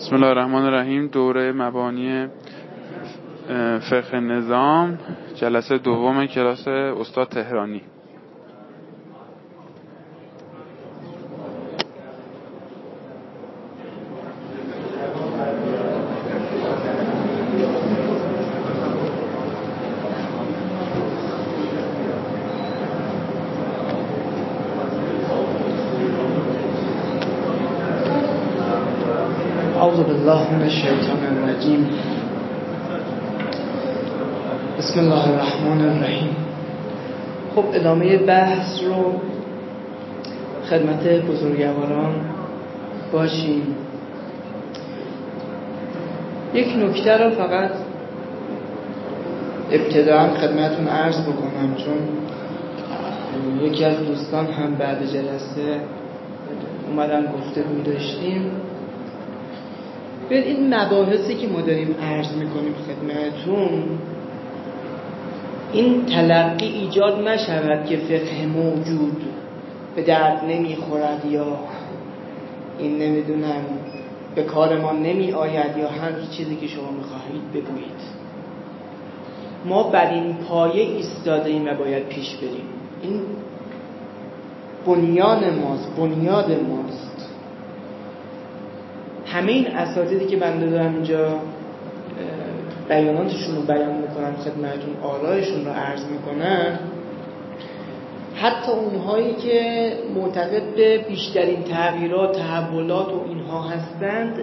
بسم الله الرحمن الرحیم. دوره مبانی فقه نظام. جلسه دوم کلاس استاد تهرانی الله من الشیطان الرجیم. بسم الله الرحمن الرحیم. خب ادامه بحث رو خدمت بزرگواران باشیم. یک نکته رو فقط ابتدا خدمتون عرض بکنم چون یکی از دوستان هم بعد جلسه اومدن گفته بود داشتیم. ببین این مباحثی که ما داریم عرض می‌کنیم خدمتون این تلقی ایجاد نشود که فقه موجود به درد نمی‌خورد یا این نمی‌دونم به کار ما نمی آید یا هر چیزی که شما می‌خواهید بگویید. ما بر این پایه ایستاده ایم و باید پیش بریم. این بنیان ماست بنیاد ماست. همه این اساتیدی که بنده دارم اینجا بیاناتشون رو بیان می‌کنم خدمتون آرایشون رو عرض می‌کنم. حتی اونهایی که معتقد به بیشترین تغییرات تحولات و اینها هستند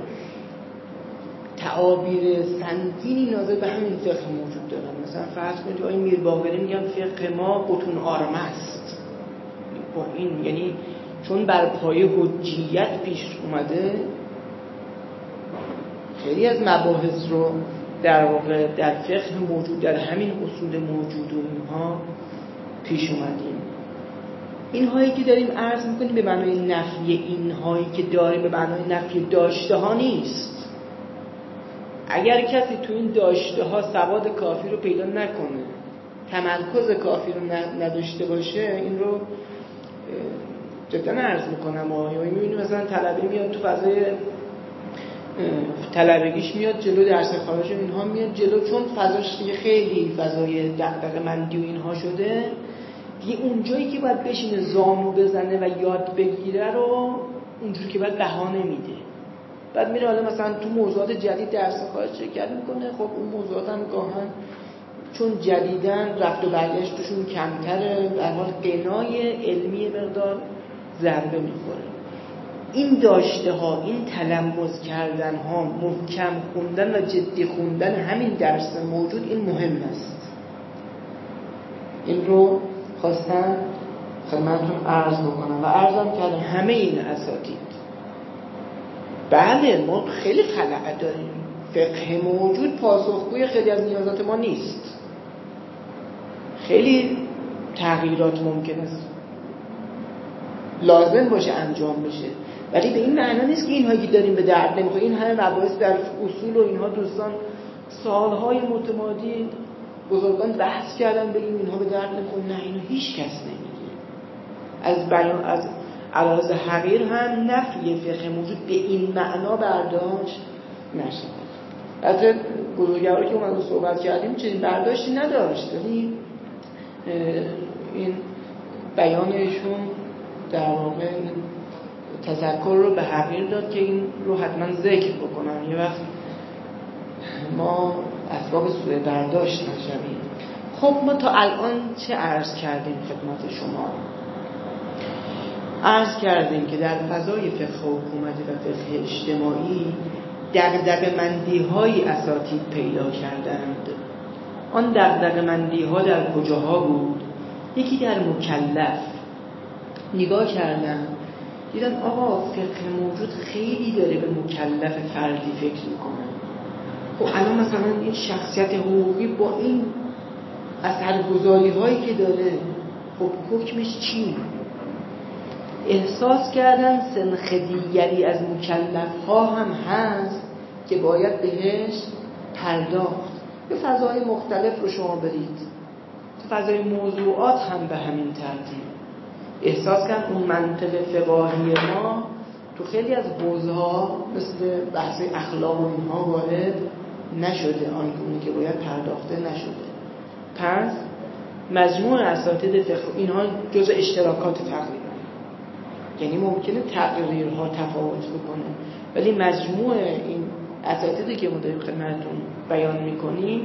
تعابیر سنگینی ناظر به همین فقه موجود دارن. مثلا فرض کنید آقای میر باقری میگن فقه ما بتون آرمه است. با این یعنی چون بر پایه حجیت پیش اومده خیلی از مباحث رو در واقع در فقه موجود در همین اصول موجود و اینها پیش اومدیم. اینهایی که داریم عرض می‌کنیم به معنای نفی اینهایی که داریم به معنای نفی داشته ها نیست. اگر کسی تو این داشته ها سواد کافی رو پیدا نکنه تمرکز کافی رو نداشته باشه این رو جدا عرض می‌کنم. یا می‌بینیم مثلا طلبه میاد تو فضای طلبگیش میاد جلو درس خارج اینها میاد جلو چون فضاش دیگه خیلی فضای دقدقه مندی و اینها شده. دیگه اونجایی که باید بشینه زانو بزنه و یاد بگیره رو اونجوری که باید بهانه میده. بعد میره حالا مثلا تو موضوعات جدید درس خارج شرکت می‌کنه خب اون موضوعات هم گاهن چون جدیدن رفت و برگشتشون کمتره در حال قنای علمی مقدار ضربه می‌خوره. این داشته ها این تلمز کردن ها محکم خوندن و جدی خوندن همین درس موجود این مهم است. این رو خواستم خدمتون عرض بکنم و عرضم کردم همه این اساتید. بله ما خیلی خلقه داریم. فقه موجود پاسخگوی خیلی از نیازات ما نیست. خیلی تغییرات ممکن است. لازم باشه انجام بشه. ولی به این معنا نیست که اینهایی که داریم به درد نمی‌خوره این همه مباحث در اصول و اینها دوستان سالهای متمادی بزرگان بحث کردن بگیم اینها به درد نمی‌خوره نه اینو هیچ کس نمیگه از بیان از علاوه حقیر هم نفی فقه موجود به این معنا برداشت نشد البته بزرگواری که اومدن صحبت کردیم چنین برداشتی نداشت. ولی این بیانشون در واقع تذکر رو به حقیر داد که این رو حتما ذکر بکنم. یه وقت ما اسباب سوء برداشت نشویم. خب ما تا الان چه عرض کردیم خدمت شما؟ عرض کردیم که در فضای فقه حکومتی و فقه اجتماعی دقدق مندی های اساتید پیدا کردند. آن دقدق مندی ها در کجاها بود؟ یکی در مکلف. نگاه کردن دیدن آقا فقه موجود خیلی داره به مکلف فردی فکر می‌کنه. خب الان مثلا این شخصیت حقوقی با این اثرگذاری هایی که داره خب حکمش چی؟ احساس کردن سنخ دیگری از مکلف ها هم هست که باید بهش پرداخت. به فضای مختلف رو شما برید. فضای موضوعات هم به همین ترتیب. احساس کرد اون منطق فقاهی ما تو خیلی از حوزه ها مثل بحث اخلاق و اینها وارد نشده آنگونه که باید پرداخته نشده. پس مجموع اساتید فقه اینها جز اشتراکات تقریبا. یعنی ممکنه تقریرها تفاوت بکنه. ولی مجموع این اساتیدی که ما داریم خدمتتون بیان می‌کنیم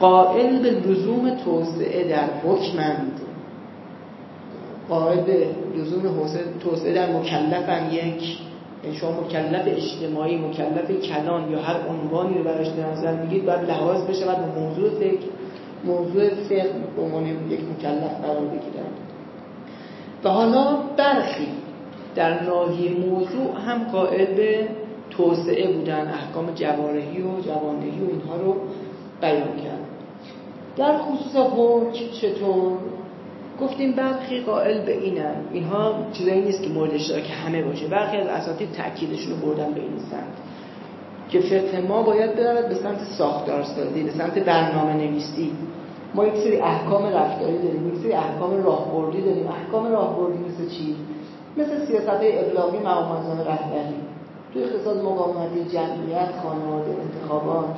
قائل به لزوم توسعه در حکمند. قائل به لزوم توسعه در مکلفن یک یعنی شما مکلف اجتماعی مکلف کلان یا هر عنوانی رو براش در نظر میگید باید لحاظ بشه و موضوع فکر موضوع فقه به عنوان یک مکلف قرار بگیرن. و حالا برخی در ناحیه موضوع هم قائل به توسعه بودن احکام جوارحی و جوانهی و اینها رو بیان کرد در خصوص حکم چطور؟ گفتیم برخی قائل به اینن. اینها چیزایی نیست که مورد اشتراک همه باشه. برخی از اساتید تاکیدشون رو بردن به این سمت. که فقه ما باید برود به سمت ساختارسازی به سمت برنامه نویسی ما یک سری احکام رفتاری داریم یک سری احکام راهبردی داریم. احکام راهبردی مثل چی؟ مثل سیاست های ابلاغی مقامات رهبری. تو اقتصاد مقاومتی جمعیت خانواده انتخابات.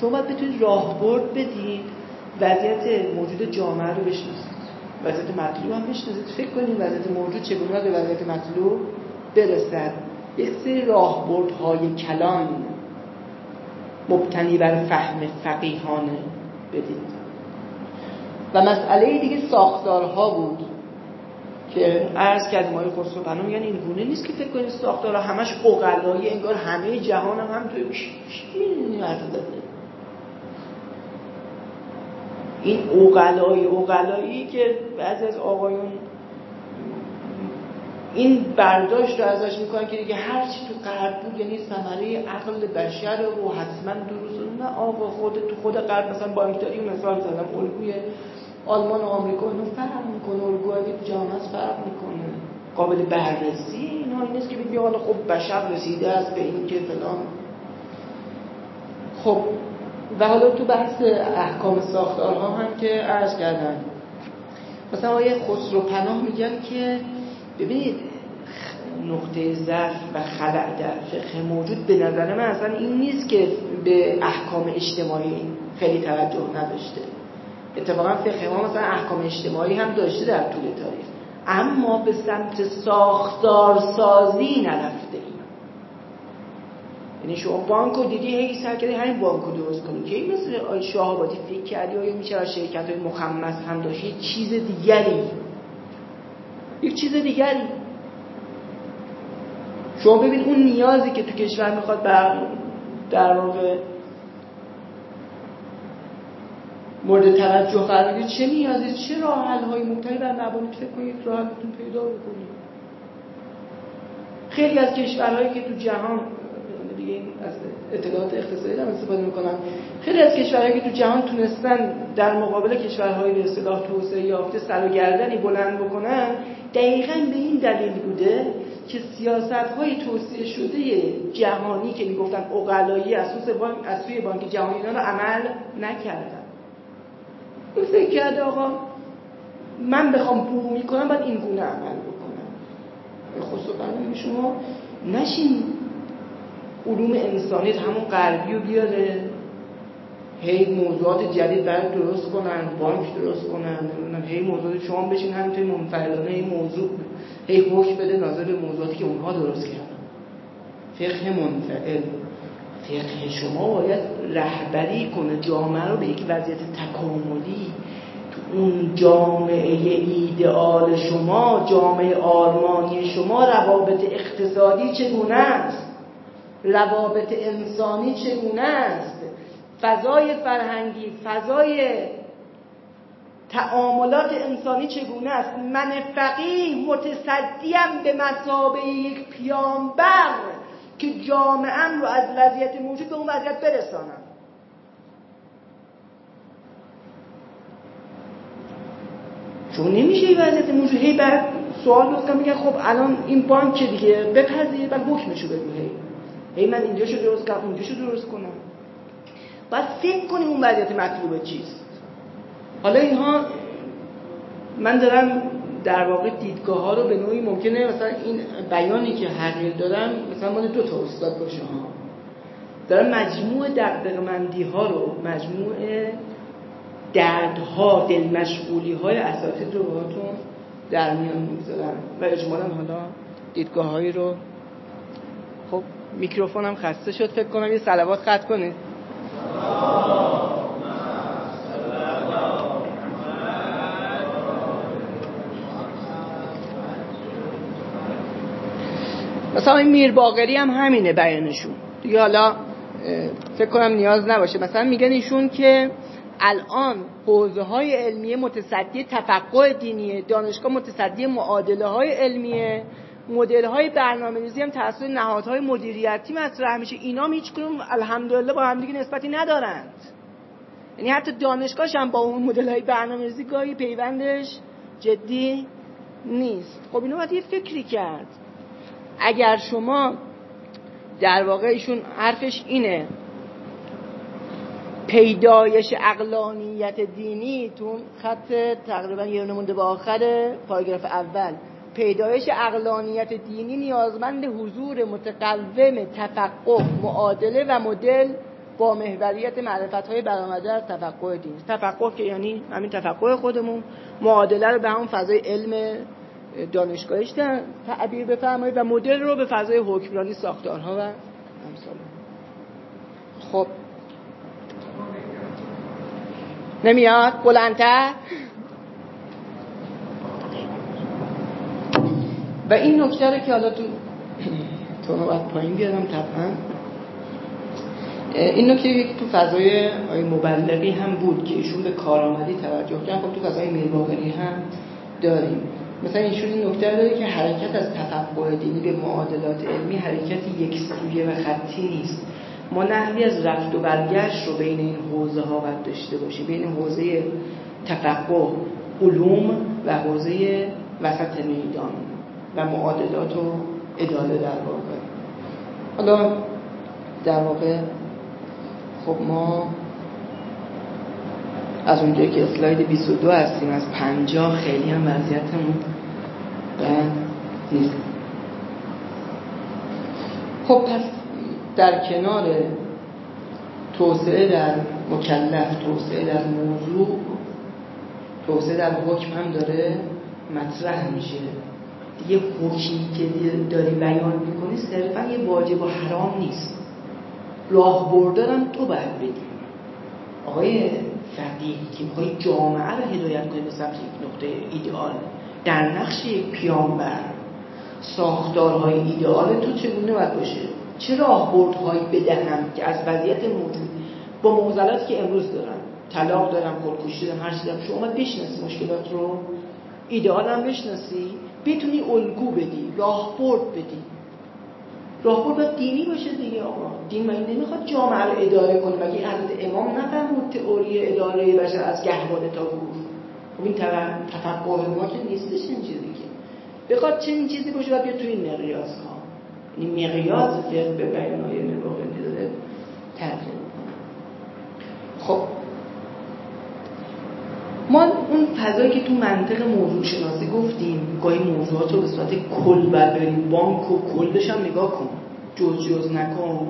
شما باید بتونید راهبرد بدید وضعیت موجود جامعه رو بشناسید. وضعیت مطلوب هم بشناسید. فکر کنید وضعیت موجود چگونه به وضعیت مطلوب برسد. یک سری راهبردهای کلان مبتنی بر فهم فقیهانه بدید. و مسئله دیگه ساختارها بود که عرض کردیم آقای خسرو بنا میگن این گونه نیست که فکر کنید ساختارها همش اوغلایی انگار همه جهان هم هم توی این اوغلایی اوغلایی که بعضی از آقایون این برداشت رو ازش می‌کنن که دیگه هر چی تو غرب بود یعنی ثمره عقل بشر و حتما درست نه آقا خود تو خود غرب مثلا بانکداری مثال زدم الگوی آلمان و آمریکا اینو فرق می‌کنه تو جهان فرق می‌کنه. قابل بررسی اینا نیست که بگی حالا خب بشر رسیده است به این که فلان. خب و حالا تو بحث احکام ساختارها هم که عرض کردن مثلا آیه خسرو پناه میگن که ببینید نقطه ضعف و خلع در فقه موجود به نظر من اصلا این نیست که به احکام اجتماعی خیلی توجه نداشته. اتفاقا فقه ما مثلا احکام اجتماعی هم داشته در طول تاریخ. اما به سمت ساختار سازی نرفته. یعنی شما بانک رو دیدی هی سر کردی همین بانک رو درست کنی. که مثل آی شاهابادی فکر کردی؟ آیا میشه از شرکت های مخمس هم داشت؟ چیز دیگری. یک چیز دیگری. شما ببین اون نیازی که تو کشور می‌خواد بر در واقع مورد توجه قرار بگیره چه نیازی چه راه حل های مبتنی بر مبانی فکر کنید راه حلتون پیدا بکنید خیلی از کشورهایی که تو جهان دیگه از اطلاعات اقتصادی هم استفاده می‌کنن. خیلی از کشورهایی که تو جهان تونستن در مقابل کشورهای به اصطلاح توسعه یافته سر و گردنی بلند بکنن دقیقا به این دلیل بوده که سیاست های توسعه شده جهانی که می‌گفتن اقلایی از سوی بانک جهانی رو عمل نکردن. این فکر کرده آقا من بخوام بو می‌کنم باید این گونه عمل بکنم. خصوصا شما نشین. علوم انسانی همون غربی رو بیاره. هی موضوعات جدید برای درست کنن بانک درست کنن هی موضوعات شما بشین همینطوری منفردانه هی موضوع هی حکم بده نظر به موضوعاتی که اونها درست کردن. فقه منفعل. فقه شما باید رهبری کنه جامعه رو به یک وضعیت تکاملی. تو اون جامعه ایدئال شما جامعه آرمانی شما روابط اقتصادی چگونه است؟ روابط انسانی چگونه است؟ فضای فرهنگی فضای تعاملات انسانی چگونه است؟ من فقیه متصدیم به مسابه یک پیامبر که جامعه رو از وضعیت موجود به اون وضعیت برسانم. چون نمیشه این وضعیت موجود. هی بعد سوال درست کنم میگن خب الان این بانک دیگه بپذیر بعد حکمشو بگو هی. هی من اینجاشو درست کنم اونجاشو درست کنم. باید فکر کنیم اون وضعیت مطلوبه چیست. حالا اینها من دارم در واقع دیدگاه ها رو به نوعی ممکنه مثلا این بیانی که حقیل دارم مثلا مال دو تا استاد باشه ها. دارم مجموع دقدقمندی ها رو مجموع دردها دل مشغولی های اساتید رو باهاتون در میان می‌گذارم. و اجمالا حالا دیدگاه هایی رو خب میکروفونم خسته شد فکر کنم یه سلوات خط کنید مثلا این میر باقری هم همینه بیانشون. دیگه حالا فکر کنم نیاز نباشه. مثلا میگن ایشون که الان حوزه های علمیه متصدی تفقه دینیه دانشگاه متصدی معادله های علمیه. مدل های برنامه ریزی هم توسط نهادهای مدیریتی مطرح میشه. اینا هم هیچ کنون الحمدلله با هم دیگه نسبتی ندارند. یعنی حتی دانشگاهش هم با اون مدل های برنامه ریزی گاهی پیوندش جدی نیست. خب اینو باید یه فکری کرد. اگر شما در واقع ایشون حرفش اینه پیدایش اقلانیت دینی تو خط تقریبا یه مونده به آخر پاراگراف اول. پیدایش اقلانیت دینی نیازمند حضور متقوم تفقه معادله و مدل با محوریت معرفت های برآمده از تفقه دین تفقه که یعنی همین تفقه خودمون. معادله رو به همون فضای علم دانشگاهیش تعبیر بفرمایید و مدل رو به فضای حکمرانی ساختارها و امثال. خب. نمیاد؟ بلندتر؟ و این نکته رو که حالا تو تو باید پایین بیارم طبعا. این نکته یکی تو فضای مبلغی هم بود که ایشون به کارآمدی توجه کردن خب تو فضای میرباغری هم داریم. مثلا ایشون این نکته داره که حرکت از تفقه دینی به معادلات علمی حرکتی یک سویه و خطی نیست. ما نحوی از رفت و برگشت رو بین این حوزه ها باید داشته باشیم. بین حوزه تفقه علوم و حوزه وسط میدان. و معادلات و اداره در واقع. حالا در واقع خب ما از اونجایی که اسلاید 22 هستیم از 50 خیلی هم وضعیتمون بد نیست. خب پس در کنار توسعه در مکلف توسعه در موضوع توسعه در حکم هم داره مطرح میشه. دیگه حکمی که داری بیان می‌کنی صرفا یه واجب و حرام نیست. راه بردارم تو باید بدی. آقای فقیه که می‌خوای جامعه رو هدایت کنی به سمت یک نقطه ایدئال. در نقش یک پیامبر ساختارهای ایدئال تو چگونه باید باشه؟ چه راهبردهایی بدهم که از وضعیت موجود با معضلاتی که امروز دارم طلاق دارم خودکشی دارم هر چیزی دارم شما بشناسی مشکلات رو. ایدئال هم بشناسی. بتونی الگو بدی راهبرد بدی. راهبرد باید دینی باشه دیگه آقا. دین مگه نمی‌خواد جامعه رو اداره کنه؟ مگه حضرت امام نفهمود تئوری اداره بشر از گهواره تا گور خب این تفقه ما که نیستش این چیزی که. بخواد چنین چیزی باشه باید بیاد توی این مقیاس ها این مقیاس فقه به بیانهای نباقی داره تغییر خب ما اون فضایی که تو منطق موضوع شناسی گفتیم گاهی موضوعات رو به صورت کل برداریم بانک و کلش هم نگاه کن. جز جز نکن.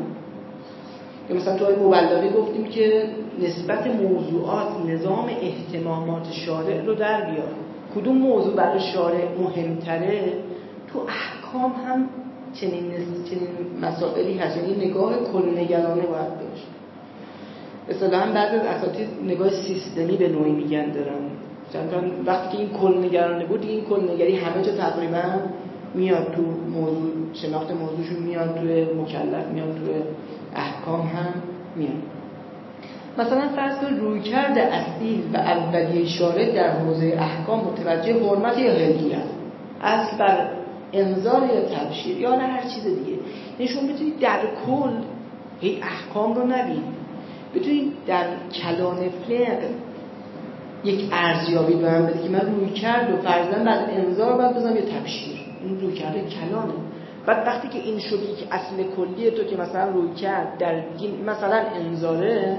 یا مثلا تو های گفتیم که نسبت موضوعات نظام احتمامات شارع رو در بیار. کدوم موضوع برای شارع مهمتره؟ تو احکام هم چنین, چنین مسائلی هست. یعنی نگاه کل نگرانه باید داشت. اصطلاحا بعد از اساتید نگاه سیستمی به نوعی میگن دارن. وقتی که این کل نگرانه بود این کل نگری همه جا تقریبا میاد تو موضوع شناخت موضوعشون میاد توی مکلف میاد توی احکام هم میاد. مثلا فرض کن رویکرد اصیل و اولیه شارع در حوزه احکام متوجه حرمت یا هلیت اصل بر انذار یا تبشیر یا نه هر چیز دیگه. نشون بتونید در کل هی احکام رو نبینید. بتونید در کلان فقه یک ارزیابی به من بده که من روی کرد و فرزن بعد انذار باید بزنم یه تبشیر. این روی کرده کلانه. بعد وقتی که این شدی که اصل کلیه تو که مثلا روی کرد در مثلا انذاره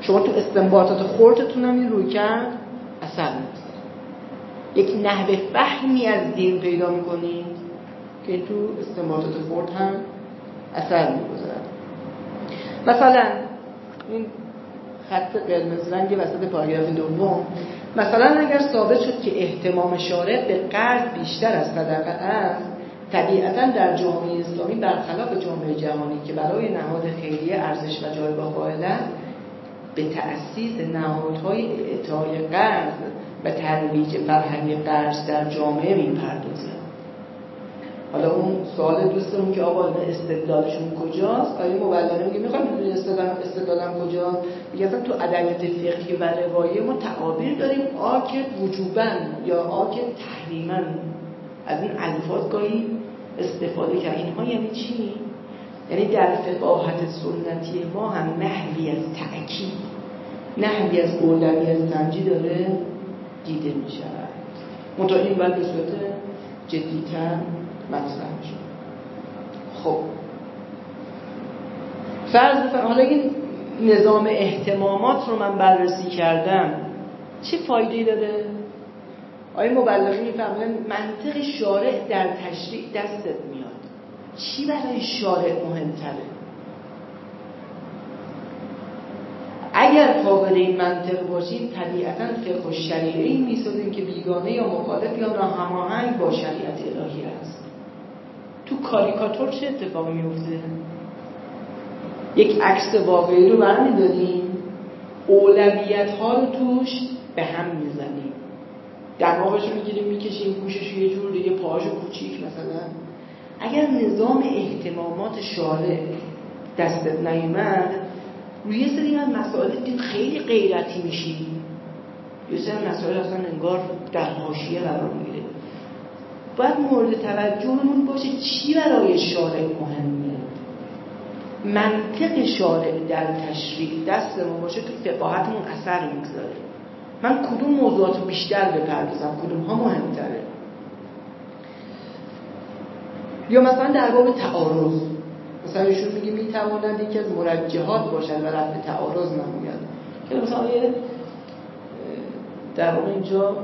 شما تو استنباطات خورتتون هم این روی کرد اصل نیست. یک نحوه فهمی از دین پیدا می‌کنید که تو استنباطات فورد هم اثر می‌گذارد. مثلا این خط قرمز رنگ وسط پاراگراف دوم مثلا اگر ثابت شد که احتمام شارع به قرض بیشتر از صدقه است طبیعتا در جامعه اسلامی برخلاف جامعه جهانی که برای نهاد خیریه ارزش و جایگاه قائلند به تأسیس نهادهای اعطای قرض و ترویج فرهنگ قرض در جامعه می‌پردازه حالا اون سوال دوستمون که آقا استدلالشون کجاست؟ آیا مبلغه میگه می‌خوام بدونی استدلالم استدلالم کجاست؟ میگه تو ادبیات فقهی و روایی ما تعابیر داریم. آکد وجوبن یا آکد تحریما. از این الفاظ گاهی استفاده کرد اینها یعنی چی؟ یعنی در فقاهت سنتی ما هم نحوی از تأکید نحوی از اولوی از تنجی داره دیده می شود منطقه این باید به صورت جدیتر مطرح میشه. خب. فرض بفرم حالا این نظام احتمامات رو من بررسی کردم چه فایده داره؟ آیا مبلغی می‌فهمن منطق شارع در تشریع دستت میاد؟ چی برای شارع مهمتره؟ اگر فاقد این منطق باشیم طبیعتا فقه و شریعه این می‌سازیم که بیگانه یا مخالف یا ناهماهنگ با شریعت الهی است تو کاریکاتور چه اتفاقی میفته یک عکس واقعی رو برمیداریم اولویت ها رو توش به هم می‌زنیم. دماغش رو می‌گیریم می‌کشیم گوشش یه جور دیگه پاهاش کوچیک مثلا. اگر نظام احتمامات شارع دستت نیومد روی سری از مسائل خیلی غیرتی میشی یه سری مسائل اصلا انگار در حاشیه قرار باید مورد توجهمون باشه چی برای شارع مهمه. منطق شارع در تشریع دست ما باشه تو فقاهتمون اثر می‌گذاره. من کدوم موضوعات بیشتر بپردازم؟ کدوم ها مهمتره؟ یا مثلا در باب تعارض. مثلا ایشون میگه می‌تواند یکی از مرجحات باشد و رفت تعارض نموید که مثلا در واقع اینجا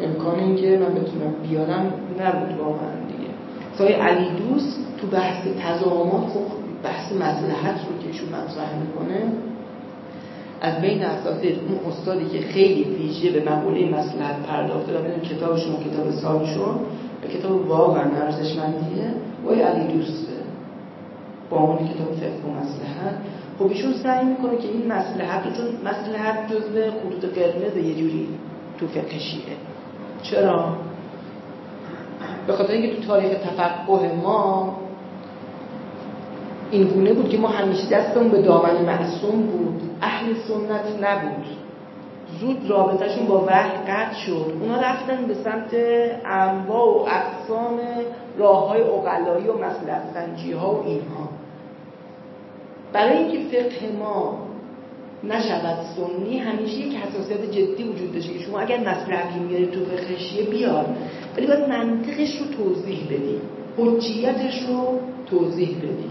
امکان این که من بتونم بیارم نبود واقعا دیگه. مثلا علی دوست تو بحث تضامات خب بحث مصلحت رو که ایشون مطرح می‌کنه از بین اساتید اون استادی که خیلی ویژه به مقوله مسلحت پرداخته و کتابشون کتاب سالشون و کتاب واقعا ارزشمندیه وای علی دوسته با اون کتاب فقه و مسلحت خب ایشون سعی می‌کنه که این مسلحت رو چون مسلحت جزء خطوط قرمز یه جوری تو فقه شیعه. چرا؟ به خاطر اینکه تو تاریخ تفقه ما این گونه بود که ما همیشه دستمون به دامن معصوم بود. اهل سنت نبود. زود رابطهشون با وحی قطع شد. اونا رفتن به سمت انواع و اقسام راه های اقلایی و مسلحت سنجی ها و اینها. برای اینکه فقه ما نشود سنی همیشه یک حساسیت جدی وجود داشته شما اگر مصلحتی میاری تو فقه بیار. ولی باید منطقش رو توضیح بدی. حجیتش رو توضیح بدی.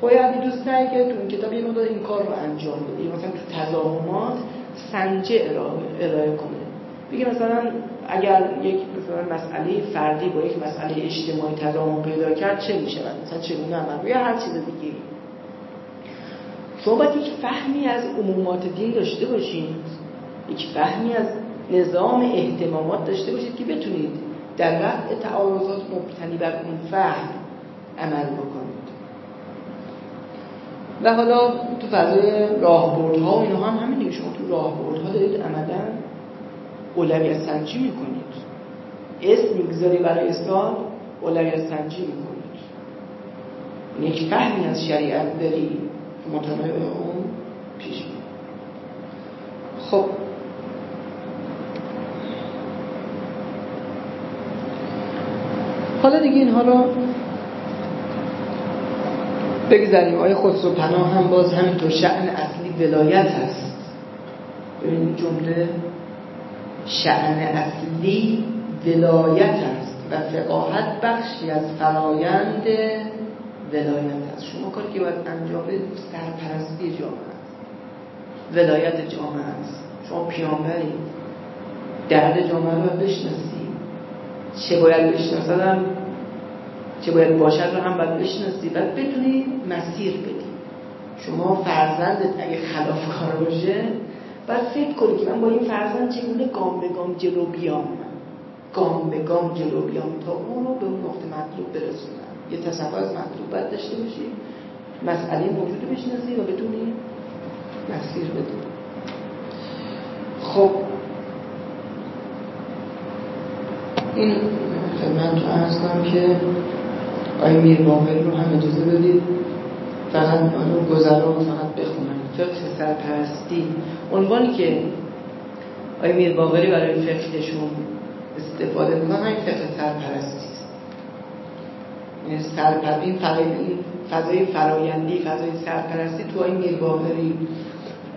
باید دوست که تو این کتاب یه مقدار این کار رو انجام بده. مثلا تو تضاهمات سنجه ارائه کنه. بگه مثلا اگر یک مثلا مسئله فردی با یک مسئله اجتماعی تضاهم پیدا کرد چه میشه مثلا چگونه عمل؟ یا هر چیز دیگه شما باید یک فهمی از عمومات دین داشته باشید یک فهمی از نظام احتمامات داشته باشید که بتونید در رفع تعارضات مبتنی بر اون فهم عمل بکنید. و حالا تو فضای راهبردها و اینها هم همین شما تو راهبردها دارید عملا اولویت سنجی می‌کنید. اسم می‌گذاری برای اسلام اولویت سنجی می‌کنید. یک فهمی از شریعت داری مطالعه اون پیش خب. حالا دیگه اینها رو بگذاریم. آیا خسرو پناه هم باز همینطور شعن اصلی ولایت هست. این جمله شعن اصلی ولایت است و فقاهت بخشی از فرایند ولایت است. شما کاری که باید انجام بدید سرپرستی جامعه است. ولایت جامعه است. شما پیامبری. درد جامعه رو بشناسی چه باید بشناسدم چه باید باشد رو هم باید بشناسی بعد بتونی مسیر بدی. شما فرزندت اگه خلافکار باشه بعد فکر کنی که من با این فرزند چگونه گام به گام جلو بیام؟ گام به گام جلو بیام تا اون رو به اون نقطه مطلوب برسونم. یه تصور از مطلوبت داشته باشی. مسئله موجود بشناسی و بتونی مسیر بدی. خب. این خدمت رو کنم که آی میر باقری رو هم اجازه بدید. فقط اون گذرا فقط بخونم. فقه سرپرستی. عنوانی که آی میر باقری برای فقهشون استفاده می‌کنن این فقه سرپرستی. یعنی سرپر... این فضای فرایندی فضای سرپرستی تو آی میر باقری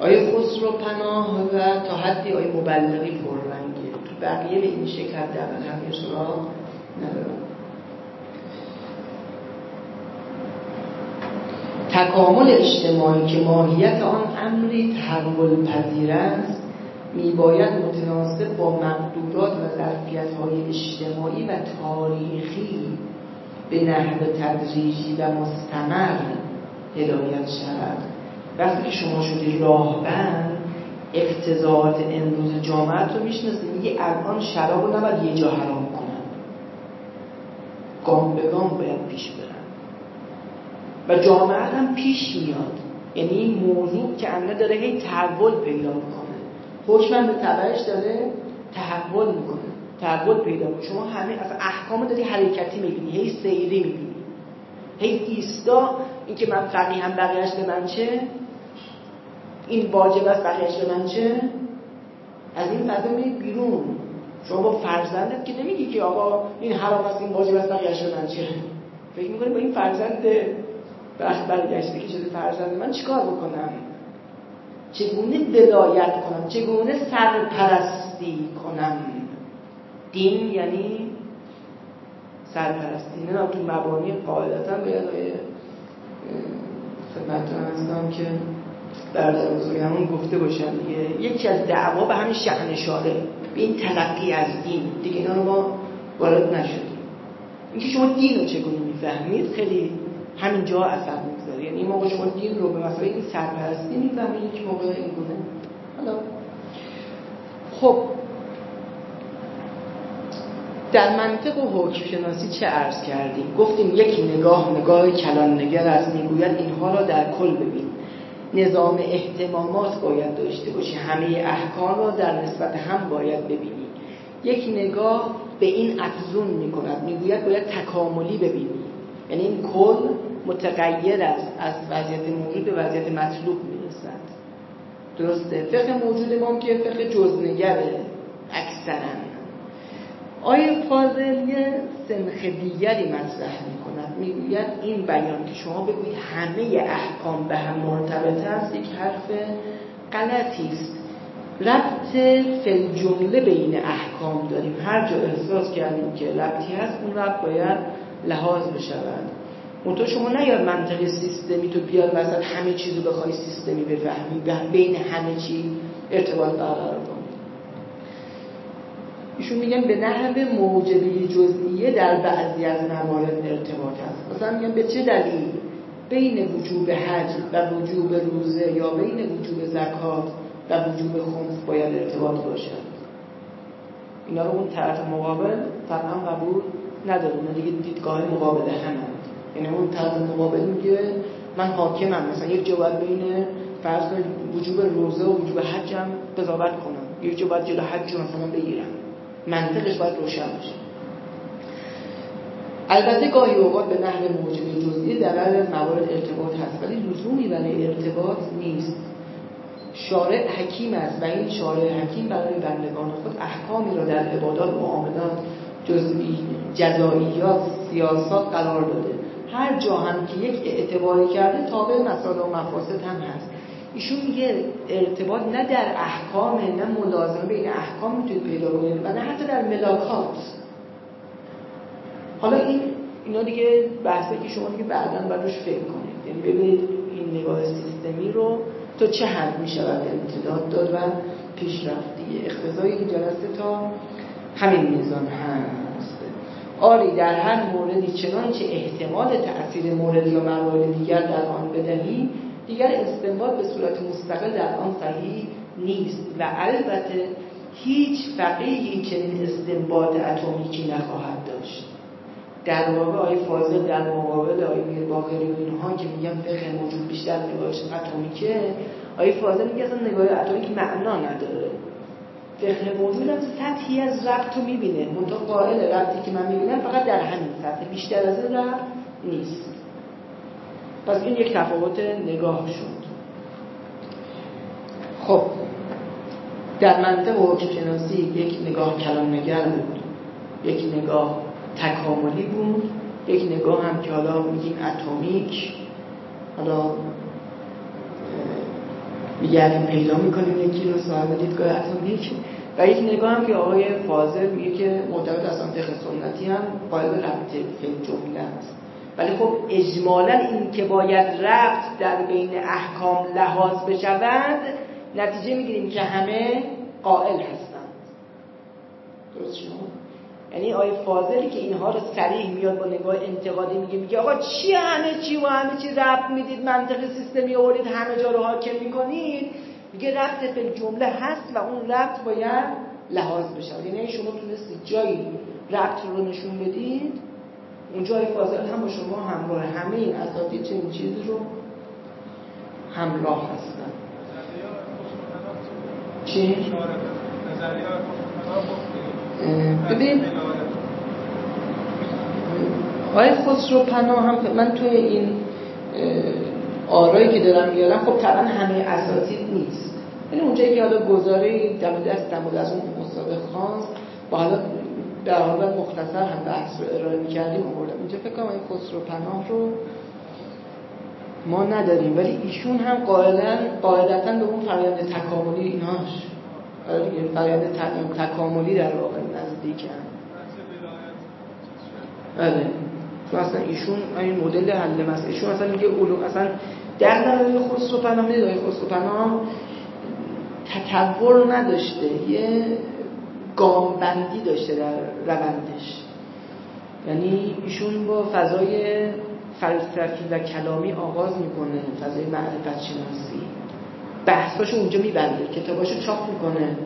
آیا خسرو پناه و تا حدی آیا مبلغی پررنگه. تو بقیه به این شکل در همه سراغ تکامل اجتماعی که ماهیت آن امری تحول پذیر است میباید متناسب با مقدورات و ظرفیت های اجتماعی و تاریخی به نحو تدریجی و مستمر هدایت شود. وقتی که شما شدی راهبر اقتضاعات امروز جامعه رو می‌شناسید. میگه الان شراب رو نباید یه جا حرام کنن. گام به گام باید پیش برن. و جامعه هم پیش میاد. یعنی این موضوع که انه داره هی تحول پیدا می‌کنه. حکم به تبعش داره تحول می‌کنه. تحول پیدا می‌کنه شما همه از احکام داری حرکتی می‌بینی. هی سیری می‌بینی. هی ایستا. این که من فقیه هم بقیهش به من چه؟ این واجب است بقیهش به من چه؟ از این فضا می بیرون. شما با فرزندت که نمیگی که آقا این حرام است این واجب است بقیهش به من چه؟ فکر می‌کنی با این فرزند وقت برگشته که شده فرزند من چیکار بکنم؟ چگونه ولایت کنم؟ چگونه سرپرستی کنم؟ دین یعنی سرپرستی نه تو مبانی قاعدتا باید خدمتتون هستم که برادر همون گفته باشن دیگه. یکی از دعوا به همین شعن شاره به این تلقی از دین. دیگه اینا رو ما وارد نشدیم. اینکه شما دین رو چگونه می‌فهمید خیلی همین جا اثر می‌گذاره. یعنی این موقع شما دین رو به مسئله این سرپرستی می‌فهمید یک موقع این گونه. حالا خب در منطق و حکم شناسی چه عرض کردیم؟ گفتیم یک نگاه نگاه کلان نگر است. می‌گوید اینها را در کل ببین. نظام احتمامات باید داشته باشی. همه احکام را در نسبت هم باید ببینی. یک نگاه به این افزون می‌کند. می‌گوید باید تکاملی ببینی. یعنی این کل متغیر است. از وضعیت موجود به وضعیت مطلوب می‌رسد. درسته؟ فقه موجود ما که فقه جزنگره اکثرا. آیا فاضل یه سنخ دیگری مطرح می‌کند می‌گوید این بیان که شما بگویید همه احکام به هم مرتبط است یک حرف غلطی است. ربط فل جمله بین احکام داریم. هر جا احساس کردیم که ربطی هست اون ربط باید لحاظ بشود. منطقه شما نیاد منطقه سیستمی تو بیاد وسط همه چیزو بخوای سیستمی بفهمی بین همه چی ارتباط برقرار ایشون میگن به نحو موجبی جزئیه در بعضی از موارد ارتباط هست مثلا میگن به چه دلیل؟ بین وجوب حج و وجوب روزه یا بین وجوب زکات و وجوب خمس باید ارتباط باشد؟ اینا رو اون طرف مقابل طبعا قبول نداره. اونا دیگه دیدگاه مقابل هم یعنی اون طرف مقابل میگه من حاکمم. مثلا یک جواب بین فرض وجوب روزه و وجوب حجم قضاوت کنم. یک باید جلو حج مثلا بگیرم. منطقش باید روشن باشه. البته گاهی اوقات به نحو موجب جزئی در موارد ارتباط هست ولی لزومی برای ارتباط نیست. شارع حکیم است و این شارع حکیم برای بندگان خود احکامی را در عبادات معاملات جزئی جزائیات سیاست قرار داده. هر جا هم که یک اعتباری کرده تابع مسائل و مفاسد هم هست. ایشون میگه ارتباط نه در احکام نه ملازمه بین احکام می‌تونید پیدا کنید و نه حتی در ملاکات حالا این اینا دیگه بحثه که شما دیگه بعدا روش فکر کنید. یعنی ببینید این نگاه سیستمی رو تا چه حد می‌شود امتداد داد و پیشرفتی اقتضای این جلسه تا همین میزان هست. آری در هر موردی چنانچه احتمال تأثیر مورد یا موارد دیگر در آن بدهی دیگر استنباط به صورت مستقل در آن صحیح نیست و البته هیچ فقیهی چنین استنباط اتمیکی نخواهد داشت. در واقع آی فاضل در مقابل آی میر باقری و اینها که میگن فقه موجود بیشتر نگاهش اتمیکه آی فاضل میگه اصلا نگاه اتمیک معنا نداره. فقه موجود هم سطحی از ربط رو می‌بینه. منطقه قائل ربطی که من می‌بینم فقط در همین سطح. بیشتر از این ربط نیست. پس این یک تفاوت نگاه شد. خب در منطق حکم شناسی یک نگاه کلام نگر بود. یک نگاه تکاملی بود. یک نگاه هم که حالا میگیم اتمیک حالا میگردیم پیدا می‌کنیم یکی رو صاحب دیدگاه اتمیک. و یک نگاه هم که آقای فاضل میگه که معتقد اصلا فقه سنتی هم قائل ربط فیل جمله است. ولی خب اجمالا این که باید ربط در بین احکام لحاظ بشود نتیجه می‌گیریم که همه قائل هستند. درست شما؟ یعنی آیه فاضلی که اینها رو سریع میاد با نگاه انتقادی میگه میگه آقا چی همه چی و همه چی ربط می‌دید منطق سیستمی آورید همه جا رو حاکم می‌کنید؟ میگه ربط به جمله هست و اون ربط باید لحاظ بشه. یعنی شما تونستید جایی ربط رو نشون بدید اونجا آیه فاضل هم با شما همراه همه این اساتید چنین چیزی رو همراه هستن چی؟ ببین آقای خسرو پناه هم من توی این آرایی که دارم میارم خب طبعا همه اساتید نیست یعنی اونجایی که حالا گزاره در دست در از اون استاد خاص با حالا در حالت مختصر هم بحث رو ارائه می‌کردیم آوردم اینجا فکر کنم این خسرو پناه رو ما نداریم ولی ایشون هم قاعدتا قاعدتا به اون فرآیند تکاملی اینهاش آره فرآیند تکاملی در واقع نزدیکن آره. تو اصلا ایشون این مدل حل مسئله ایشون اصلا میگه علوم اصلا در درای خسرو پناه میده خسرو پناه تطور نداشته. یه گامبندی داشته در روندش. یعنی ایشون با فضای فلسفی و کلامی آغاز می‌کنه فضای معرفت شناسی. بحثاشو اونجا میبنده کتاباشو چاپ می‌کنه.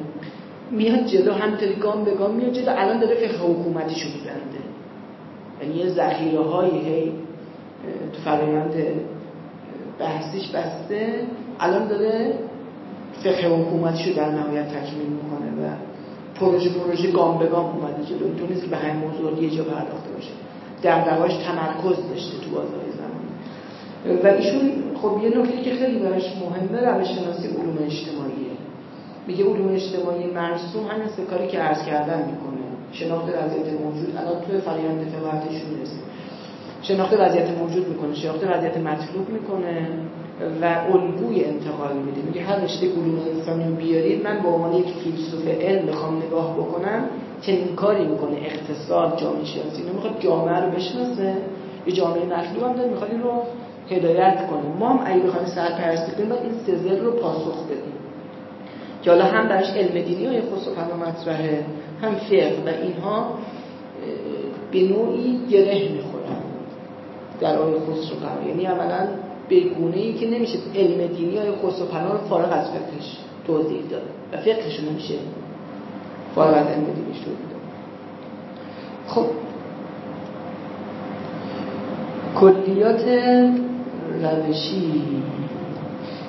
میاد جلو همینطوری گام به گام میاد جلو. الان داره فقه حکومتیشو میبنده. یعنی یه ذخیره هایی هی تو فرایند بحثیش بسته. الان داره فقه حکومتیشو در نهایت تکمیل می‌کنه. پروژه پروژه گام به گام اومده جلو. اینطور نیست که به همین موضوع یه جا پرداخته باشه. در دواش تمرکز داشته تو بازار زمان. و ایشون خب یه نکته که خیلی براش مهمه روش شناسی علوم اجتماعیه میگه علوم اجتماعی مرسوم همین سه کاری که عرض کردن می‌کنه. شناخت وضعیت موجود. الان توی فرآیند فقاهتشون رسید شناخت وضعیت موجود می‌کنه. شناخت وضعیت مطلوب می‌کنه. و الگوی انتقال میده میگه هر رشته علوم انسانی رو بیارید من به عنوان یک فیلسوف علم بخوام نگاه بکنم چنین کاری می‌کنه. اقتصاد جامعه شناسی. اینو می‌خواد جامعه رو بشناسه. یه جامعه مطلوب هم داره می‌خواد این رو هدایت کنه. ما هم اگه بخوایم سرپرستی کنیم باید این سزر رو پاسخ بدیم. که حالا هم برش علم دینی های خصوصا مطرحه هم فقه و اینها به نوعی گره می‌خورن. در آیه خسرو پناه یعنی عملا به گونه ای که نمیشه علم دینی های خسرو رو فارغ از فقهش توضیح داد و فقهش نمیشه فارغ از علم دینیش توضیح داد. خب. کلیات روشی.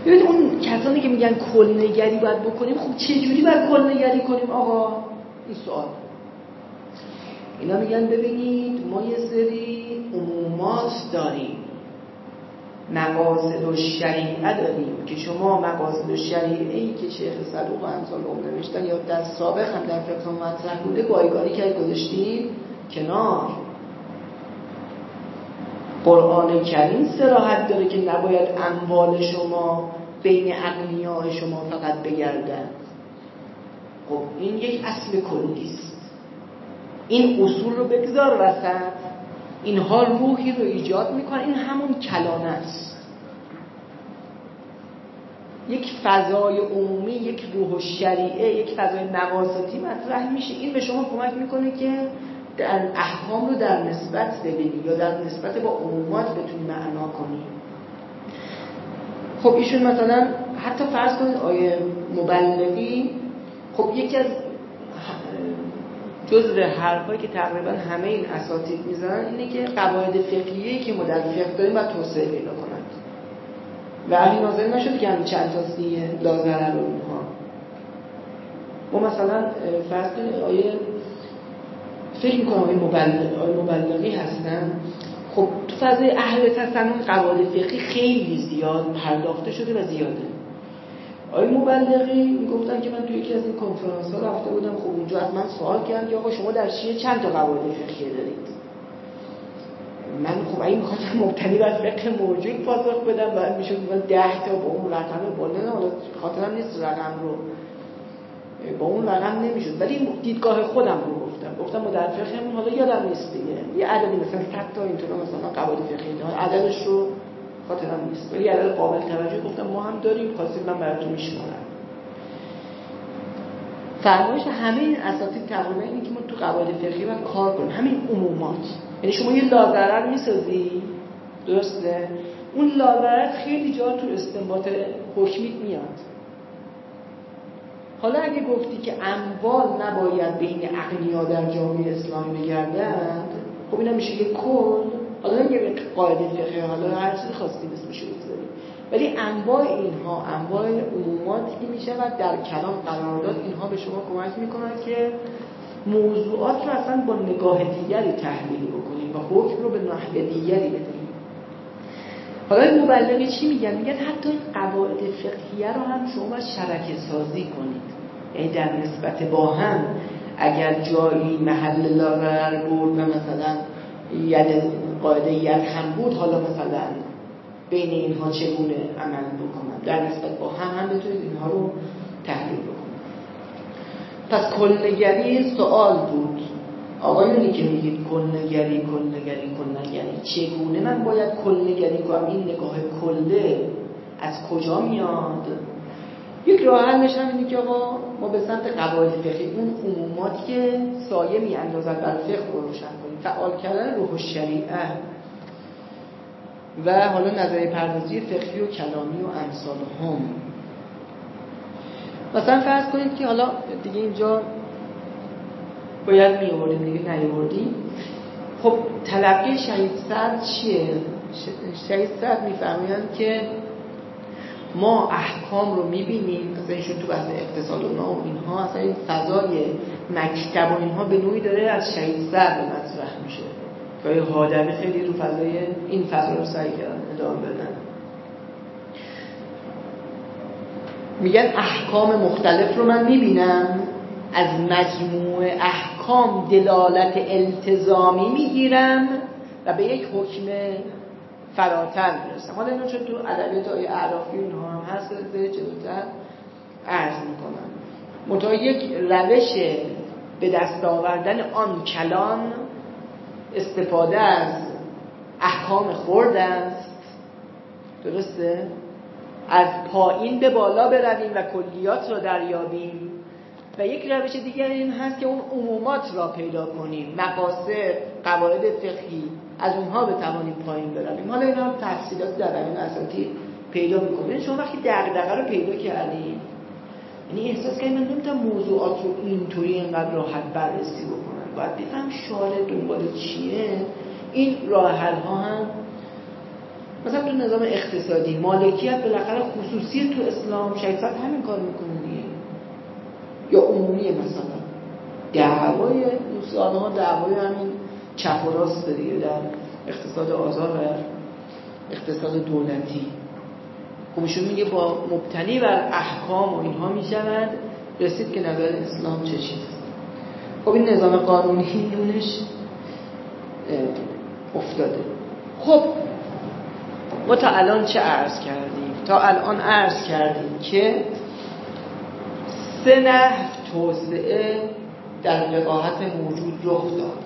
ببینید اون کسانی که میگن کلنگری باید بکنیم خب چه جوری باید کلنگری کنیم آقا؟ این سوال. اینا میگن ببینید ما یه سری عمومات داریم. مقاصد و شریعه داریم که شما مقاصد و شریعه ای که شیخ صدوق و امثال اون نوشتن یا در سابق هم در فقه مطرح بوده بایگانی که گذاشتیم کنار. قرآن کریم سراحت داره که نباید اموال شما بین اغنیاء شما فقط بگردن. خب این یک اصل کلی است این اصول رو بگذار وسط. اینها روحی رو ایجاد می‌کنه این همون کلانه است. یک فضای عمومی یک روح و شریعه یک فضای نواساتی مطرح میشه. این به شما کمک می‌کنه که در احکام رو در نسبت ببینی یا در نسبت با عمومات بتونی معنا کنی. خب ایشون مثلا حتی فرض کنید آیه مبلغی خب یکی از جزء حرفایی که تقریبا همه این اساتید می‌زنن اینه که قواعد فقهیه که ما در فقه داریم باید توسعه پیدا کنند و علی ناظر نشد که همین چند تا سیه لازره رو اونها. ما مثلا کنید آیه فکر می‌کنم آیه مبلغ آیه مبلغی هستن. خب تو فضای اهل تصمیم قواعد فقهی خیلی زیاد پرداخته شده و زیاده. آقای مبلغی می‌گفتن که من توی یکی از این کنفرانس ها رفته بودم خب اونجا از من سوال کردن که آقا شما در شیعه چند تا قواعد فقهی دارید؟ من خب این می‌خواستم مبتنی بر فقه موجود پاسخ بدم و می‌شد من ده تا با اون رقم بالا حالا خاطرم نیست رقم رو. با اون رقم نمی‌شد. ولی دیدگاه خودم رو گفتم. گفتم ما در فقهمون حالا یادم نیست دیگه. یه عددی مثلا 100 تا اینطور مثلا قواعد فقهی عددش رو خاطرم نیست. ولی عدد قابل توجه گفتم ما هم داریم. خواستیم من براتون میشمارم. فرمایش همه این اساتید تقریبا اینه که ما تو قواعد فقهی باید کار کنیم. همین عمومات. یعنی شما یه لازرر می‌سازی. درسته؟ اون لازرر خیلی جا تو استنباط حکمیت میاد. حالا اگه گفتی که اموال نباید بین اغنیا در جامعه اسلامی بگردند خب اینا میشه یه کل حالا نمیگه قاعده فقهی حالا هر چیزی خواستی اسمش بذاری ولی انواع اینها انواع عموماتی که و در کلام قرار داد اینها به شما کمک می‌کنن که موضوعات رو اصلا با نگاه دیگری تحلیل بکنیم و حکم رو به نحو دیگری بدیم حالا این مبلغی چی میگن؟ میگن حتی این قواعد فقهیه رو هم شما باید شبکه سازی کنید. یعنی در نسبت با هم اگر جایی محل لاغر برد و مثلا ید قاعده ید هم بود حالا مثلا بین اینها چگونه عمل بکنم؟ در نسبت با هم هم بتونید اینها رو تحلیل بکنم پس کلنگری سوال بود. آقایونی که میگید کلنگری کلنگری کلنگری چگونه من باید کلنگری کنم؟ این نگاه کله از کجا میاد؟ یک راه حلش هم اینه که آقا ما به سمت قواعد فقهی اون عموماتی که سایه می اندازد بر فقه رو روشن فعال کردن روح شریعه و حالا نظریه پردازی فقهی و کلامی و امثال هم مثلا فرض کنید که حالا دیگه اینجا باید می آوردیم دیگه نیاوردیم خب تلقی شهید سرد چیه؟ شهید سرد میفرمایند که ما احکام رو می‌بینیم مثلا ایشون تو بحث اقتصاد و و اینها اصلا این فضای مکتب و اینها به نوعی داره از شهید سر مطرح میشه. که هادمی خیلی رو فضای این فضا رو سعی کردن ادامه بدن. میگن احکام مختلف رو من می‌بینم. از مجموع احکام دلالت التزامی می‌گیرم و به یک حکم فراتر می‌رسم. حالا اینو چون تو ادبیات های اعرافی اونها هم هست جلوتر عرض می‌کنم. منتها یک روش به دست آوردن آن کلان استفاده از احکام خورد است. درسته؟ از پایین به بالا برویم و کلیات را دریابیم. و یک روش دیگر این هست که اون عمومات را پیدا کنیم. مقاصد قواعد فقهی از اونها بتوانیم پایین برویم. حالا اینا تفصیلات در بیان اساتی پیدا می‌کنیم. شما وقتی دغدغه رو پیدا کردیم یعنی احساس کنید من نمی‌تونم موضوعات رو اینطوری اینقدر راحت بررسی بکنم. باید بفهم شارع دنبال چیه. این راه ها هم مثلا تو نظام اقتصادی مالکیت بالاخره خصوصی تو اسلام شاید همین کار می‌کنه دیگه. یا عمومی مثلا. دعوای این ها دعوای همین چپ و راست دیگه در اقتصاد آزاد و اقتصاد دولتی. خب میگه با مبتنی بر احکام و اینها می‌شود. رسید که نظر اسلام چه چیز خب این نظام قانونی نونش افتاده. خب ما تا الان چه عرض کردیم؟ تا الان عرض کردیم که سه نحو توسعه در وقاحت موجود رخ داد.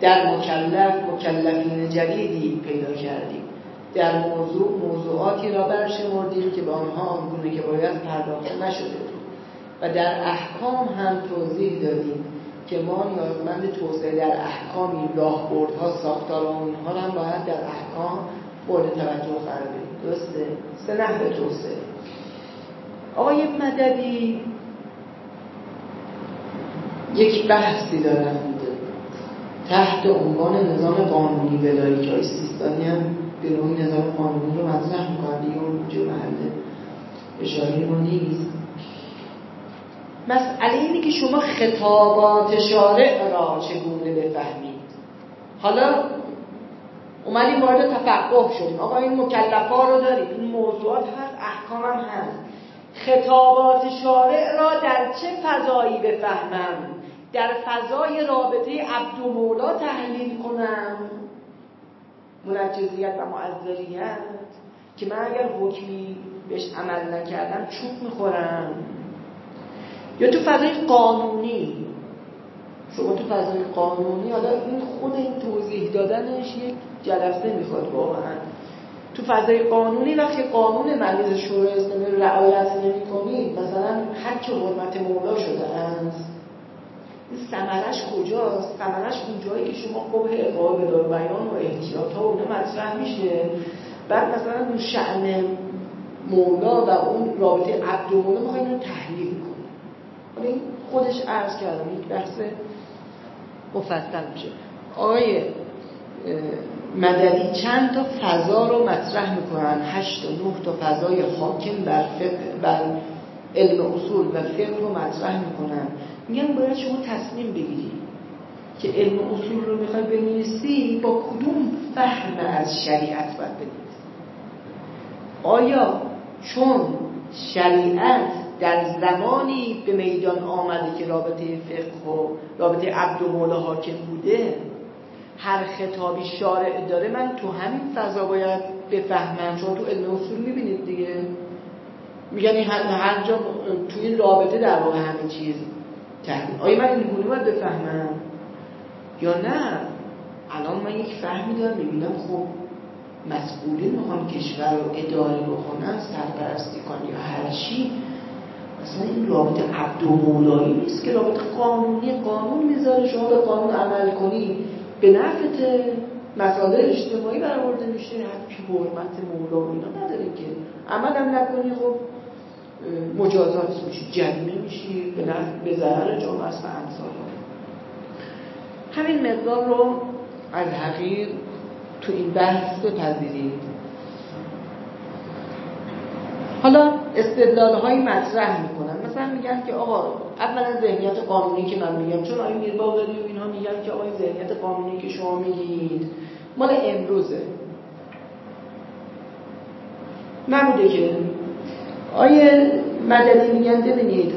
در مکلف مکلفین جدیدی پیدا کردیم. در موضوع موضوعاتی را برشمردیم که به آنها آنگونه که باید پرداخته نشده و در احکام هم توضیح دادیم که ما نیازمند توسعه در احکامی راهبردها ساختارها و اینها هم باید در احکام مورد توجه قرار بدیم. درسته؟ سه نحو توسعه. آقای مددی یک بحثی دارند تحت عنوان نظام قانونی ولایی که سیستانی هم به نوعی نظام قانونی رو مطرح می‌کنن دیگه اونجا محل اشاره ما نیست. مسئله اینه که شما خطابات شارع را چگونه بفهمید؟ حالا اومدیم وارد تفقه شدیم. آقا این مکلفا رو داریم این موضوعات هست احکام هم هست. خطابات شارع را در چه فضایی بفهمم؟ در فضای رابطه عبد مولا تحلیل کنم؟ منجزیت و معذریت که من اگر حکمی بهش عمل نکردم چوب می‌خورم. یا تو فضای قانونی شما تو فضای قانونی حالا این خود این توضیح دادنش یک جلسه می‌خواد واقعا. تو فضای قانونی وقتی قانون مریض شورای اسلامی رو رعایت نمی کنید مثلا حق حرمت مولا شده است. سمرش کجاست؟ سمرش اونجایی که شما قبه اقبال به بیان و احتیاط ها و اونه مطرح میشه. بعد مثلا اون شعن مولا و اون رابطه عبد و مولا می‌خواین رو تحلیل کنه این خودش عرض کردم یک بحث مفصل میشه. آقای مددی چند تا فضا رو مطرح می‌کنن؟ هشت و نه تا فضای حاکم بر, بر علم اصول و فقه رو مطرح می‌کنن. میگن باید شما تصمیم بگیری که علم اصول رو می‌خوای بنویسی با کدوم فهم از شریعت باید بنویسی؟ آیا چون شریعت در زمانی به میدان آمده که رابطه فقه و رابطه عبد و مولا حاکم بوده هر خطابی شارع داره من تو همین فضا باید بفهمم؟ چون تو علم اصول می‌بینید دیگه. میگن هر, جا تو این رابطه در واقع همه چیز تحلیل آیا من این گونه باید بفهمم؟ یا نه؟ الان من یک فهمی دارم می‌بینم خب مسئولین می‌خوان کشور رو اداره بکنن سرپرستی کنن یا هر چی. مثلا این رابطه عبد و مولایی نیست که رابطه قانونی قانون می‌ذاره شما به قانون عمل کنی. به نفت مسائل اجتماعی برآورده میشه. حق حرمت مولا اینا نداره که. عمل هم نکنی خب. مجازات میشی جریمه میشی به به ضرر جامعه است و امثال همین مقدار رو از حقیق تو این بحث بپذیرید حالا استدلال های مطرح می‌کنن. مثلا میگن که آقا اولا ذهنیت قانونی که من میگم چون آقای میر و اینها میگن که آقا ذهنیت قانونی که شما میگید مال امروزه. نبوده که آیه مدنی میگن ببینید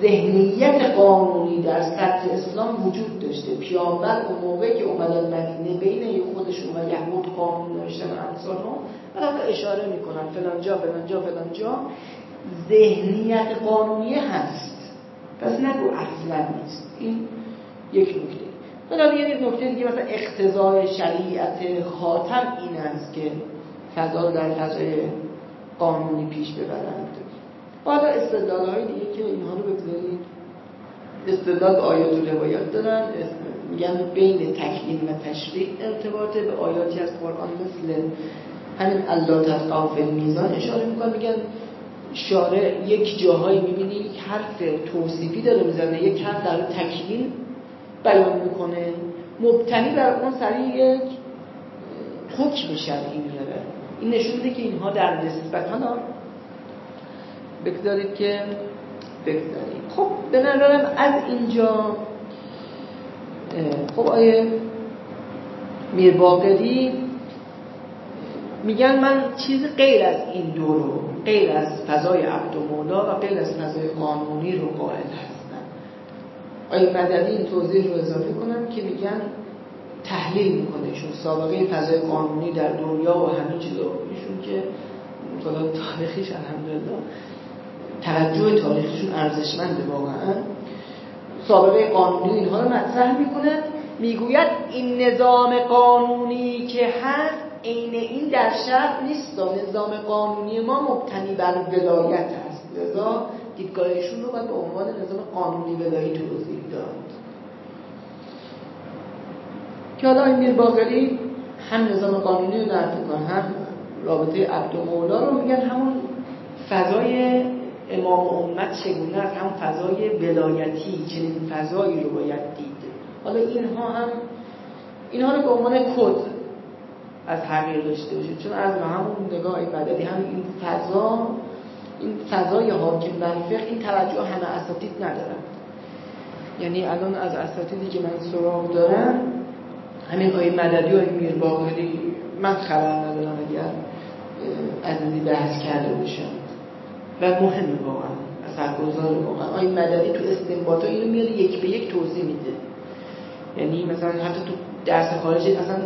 ذهنیت قانونی در سطح اسلام وجود داشته. پیامبر اون موقعی که اومدن مدینه بین خودشون و یهود قانون نوشتن و امثال هم اشاره می‌کنن فلان جا فلان جا فلان جا. ذهنیت قانونی هست. پس نگو اصلا نیست. این یک نکته. حالا یه نکته دیگه مثلا اقتضای شریعت خاتم این است که فضا در فضای قانونی پیش ببرند حالا استدلال های دیگه که اینها رو بگذارید. استدلال آیات و روایات دارن. میگن بین تکلیم و تشریع ارتباطه به آیاتی از قرآن مثل همین الله تفقاف میزان اشاره میکن میگن شارع یک جاهایی می‌بینی یک حرف توصیفی داره می‌زنه. یک حرف در تکلیل بیان می‌کنه. مبتنی بر اون سریع یک حکم شرعی میاره این نشون میده که اینها در نسبت حالا بگذارید که بگذارید خب به نظرم از اینجا خب آیه میر باقری میگن من چیز غیر از این دو رو غیر از فضای عبد و مولا و غیر از فضای قانونی رو قائل هستن آیه مدنی این توضیح رو اضافه کنم که میگن تحلیل می‌کنه. ایشون سابقه فضای قانونی در دنیا و همین چیزا ایشون که خدا تاریخیش الحمدلله توجه تاریخیشون ارزشمنده واقعا. سابقه قانونی اینها رو مطرح می‌کنه. می‌گوید این نظام قانونی که هست عین این در شرق نیست. نظام قانونی ما مبتنی بر ولایت است لذا دیدگاهشون رو باید به عنوان نظام قانونی ولایی توضیح داد. که حالا این میر باقری هم نظام قانونی رو در هم رابطه عبد و مولا رو میگن همون فضای امام امت چگونه است همون فضای ولایتی چنین فضایی رو باید دید. حالا اینها هم اینها رو به عنوان کد از حقیق داشته باشید چون از همون نگاه مددی هم این فضا این فضای حاکم بر فقه این توجه همه اساتید ندارن. یعنی الان از اساتیدی که من سراغ دارم همین آیه مددی و میر باقری من خبر ندارم اگر از این بحث کرده باشم و مهم واقعا اثرگذار واقعا. آیه مددی تو استنباطا اینو میاد یک به یک توضیح میده. یعنی مثلا حتی تو درس خارجی اصلا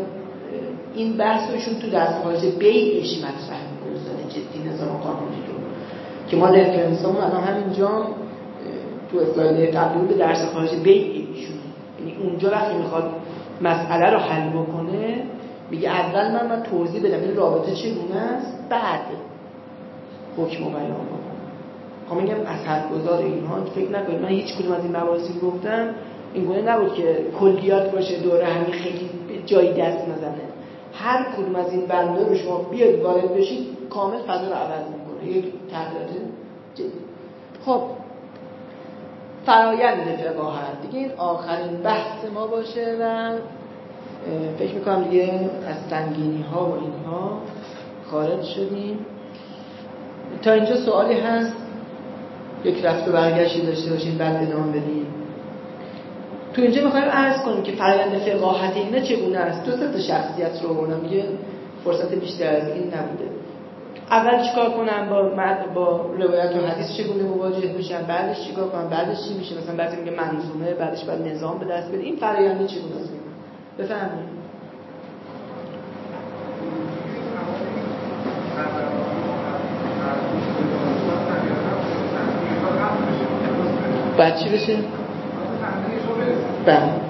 این بحث تو درس خارج بیعش مطرح می‌کنه جدی نظام قانونی رو. که ما رفرنس همون الان همینجا تو اسلاید قبلی به درس خارج بیع ایشون یعنی اونجا وقتی می‌خواد مسئله رو حل بکنه میگه اول من من توضیح بدم این رابطه چگونه است بعد حکم و بیان بکنم. خب میگم اثرگذار اینها فکر نکنید. من هیچ کدوم از این مباحثی گفتم این گونه نبود که کلیات باشه دوره همین خیلی جایی دست نزنه. هر کدوم از این بنده رو شما بیاد وارد بشید کامل فضا رو عوض می‌کنه. یک تغییرات جدی خب فرایند فقاهت دیگه این آخرین بحث ما باشه و فکر می‌کنم دیگه از سنگینی ها و اینها خارج شدیم. تا اینجا سوالی هست؟ یک رفت و برگشتی داشته باشیم بعد ادامه بدیم تو اینجا می‌خوایم عرض کنیم که فرآیند فقاهت اینا چگونه است؟ دو تا شخصیت رو آوردم میگه فرصت بیشتر از این نبوده. اول چیکار کنم؟ با با روایت و حدیث چگونه مواجه بشن بعدش چیکار کنم؟ بعدش چی میشه؟ مثلا بعضی میگه منظومه بعدش بعد نظام به دست بده این فرآیند چگونه است؟ بفهمید بعد چی بشه؟ بله.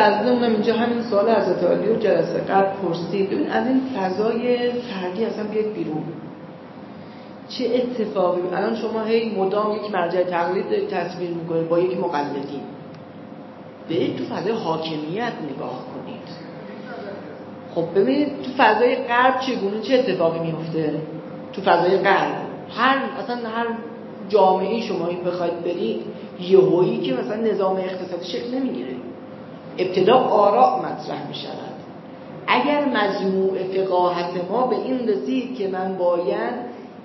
عزیزه اونم اینجا همین سال از و جلسه قبل پرسید. ببین از این فضای فردی اصلا بیاد بیرون. چه اتفاقی؟ الان شما هی مدام یک مرجع تقلید دارید تصویر می‌کنید با یک مقلدین برید تو فضای حاکمیت نگاه کنید. خب ببینید تو فضای غرب چگونه چه اتفاقی میفته تو فضای غرب. هر اصلا هر جامعه شما این بخواید برید یهویی که مثلا نظام اقتصادی شکل نمی‌گیره. ابتدا آراء مطرح می شود اگر مجموع فقاهت ما به این رسید که من باید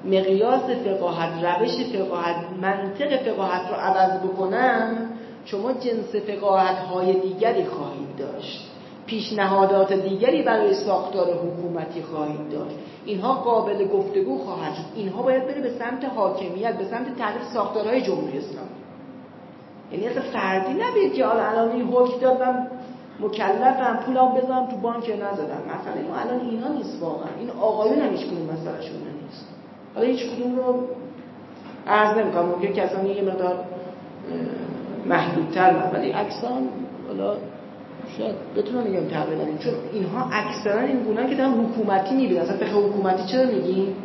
مقیاس فقاهت روش فقاهت منطق فقاهت رو عوض بکنم شما جنس فقاهت های دیگری خواهید داشت. پیشنهادات دیگری برای ساختار حکومتی خواهید داشت. اینها قابل گفتگو خواهد شد. اینها باید بره به سمت حاکمیت به سمت تغییر ساختارهای جمهوری اسلامی. یعنی اصلا فردی نبید که الان این حکم داد من مکلفم پولم بذارم تو بانک نذارم مثلا ما الان اینا نیست واقعا. این آقایون هم هیچ کنون مسئله شونه نیست. حالا هیچ کدوم رو عرض نمی‌کنم. ممکن کسانی یه مقدار محدودتر ولی اکسان حالا شاید بتونم میگم تقریبا چون اینها اکثرا این گونه که دارن حکومتی می‌بینن. اصلا فقه حکومتی چرا میگیم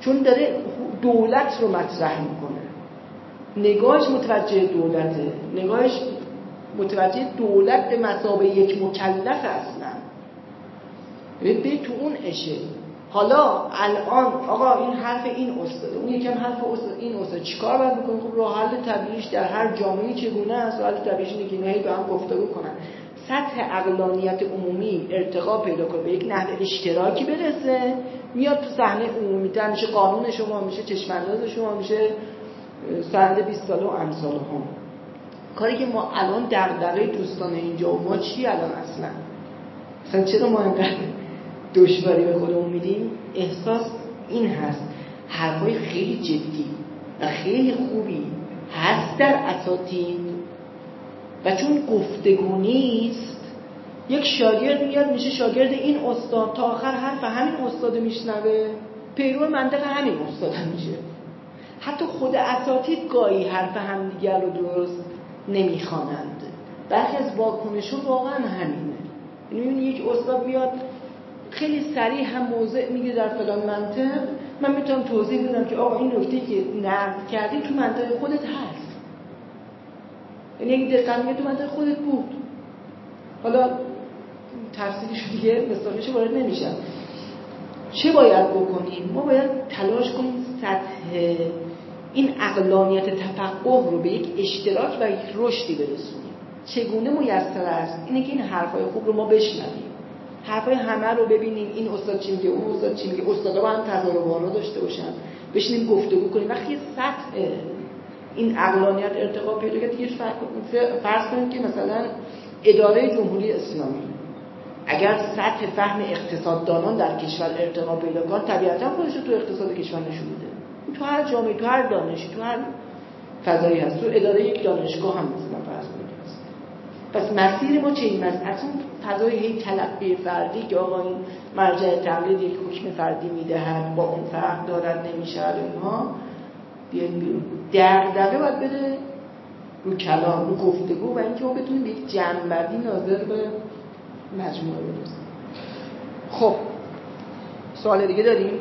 چون داره دولت رو مطرح می‌کنه. نگاهش متوجه دولته. نگاهش متوجه دولت به مسابه یک مکلف اصلا به تو اون اشه. حالا الان آقا این حرف این استاده اون یکم حرف استاد این استاد چیکار باید بکنه؟ خب راه حل در هر جامعه چگونه است؟ راه حل طبیعیش اینه که اینها به هم گفتگو کنن. سطح اقلانیت عمومی ارتقا پیدا کنه به یک نحو اشتراکی برسه. میاد تو صحنه عمومی تر میشه قانون شما میشه چشمانداز شما میشه. سند 20 ساله و امثال هم. کاری که ما الان دغدغه دوستان اینجا و ما چی الان اصلا؟ اصلا چرا ما اینقدر دشواری به خودمون میدیم؟ احساس این هست. حرفای خیلی جدی و خیلی خوبی هست در اساتید. و چون گفتگو نیست یک شاگرد میاد میشه شاگرد این استاد تا آخر حرف همین استاد میشنوه. پیرو منطق همین استاد میشه. حتی خود اساتید گاهی حرف همدیگر رو درست نمی‌خوانند. برخی از واکنشون واقعا همینه. یعنی یک استاد میاد خیلی سریع هم موضع میگه در فلان منطق. من می‌تونم توضیح بدم که آقا این نکته که نقد کردی تو منطق خودت هست. یعنی یک دقت میگه تو منطق خودت بود. حالا تفصیلش دیگه مثالش وارد نمیشم چه باید بکنیم؟ ما باید تلاش کنیم سطح این اقلانیت تفقه رو به یک اشتراک و یک رشدی برسونیم. چگونه میسر است؟ اینه که این حرفای خوب رو ما بشنویم. حرفای همه رو ببینیم. این استاد چی میگه؟ اون استاد چی میگه؟ استادا با هم بالا داشته باشن. بشینیم گفتگو کنیم. وقتی سطح این اقلانیت ارتقا پیدا کرد دیگه فرض کنیم که مثلا اداره جمهوری اسلامی اگر سطح فهم اقتصاددانان در کشور ارتقا پیدا کنه طبیعتا خودش تو اقتصاد کشور نشون میده. تو هر جامعه تو هر دانشی تو هر فضایی هست تو اداره یک دانشگاه هم مثلا فرض کنید. پس مسیر ما چه این از اون فضای هی تلقی فردی که آقا این مرجع تقلید یک حکم فردی می‌دهد با اون فرق دارد نمی‌شود اینها. بیاین بیرون. دغدغه باید بده رو کلام رو گفتگو و اینکه ما بتونیم یک جنبندی ناظر به مجموعه برسیم. خب سوال دیگه داریم؟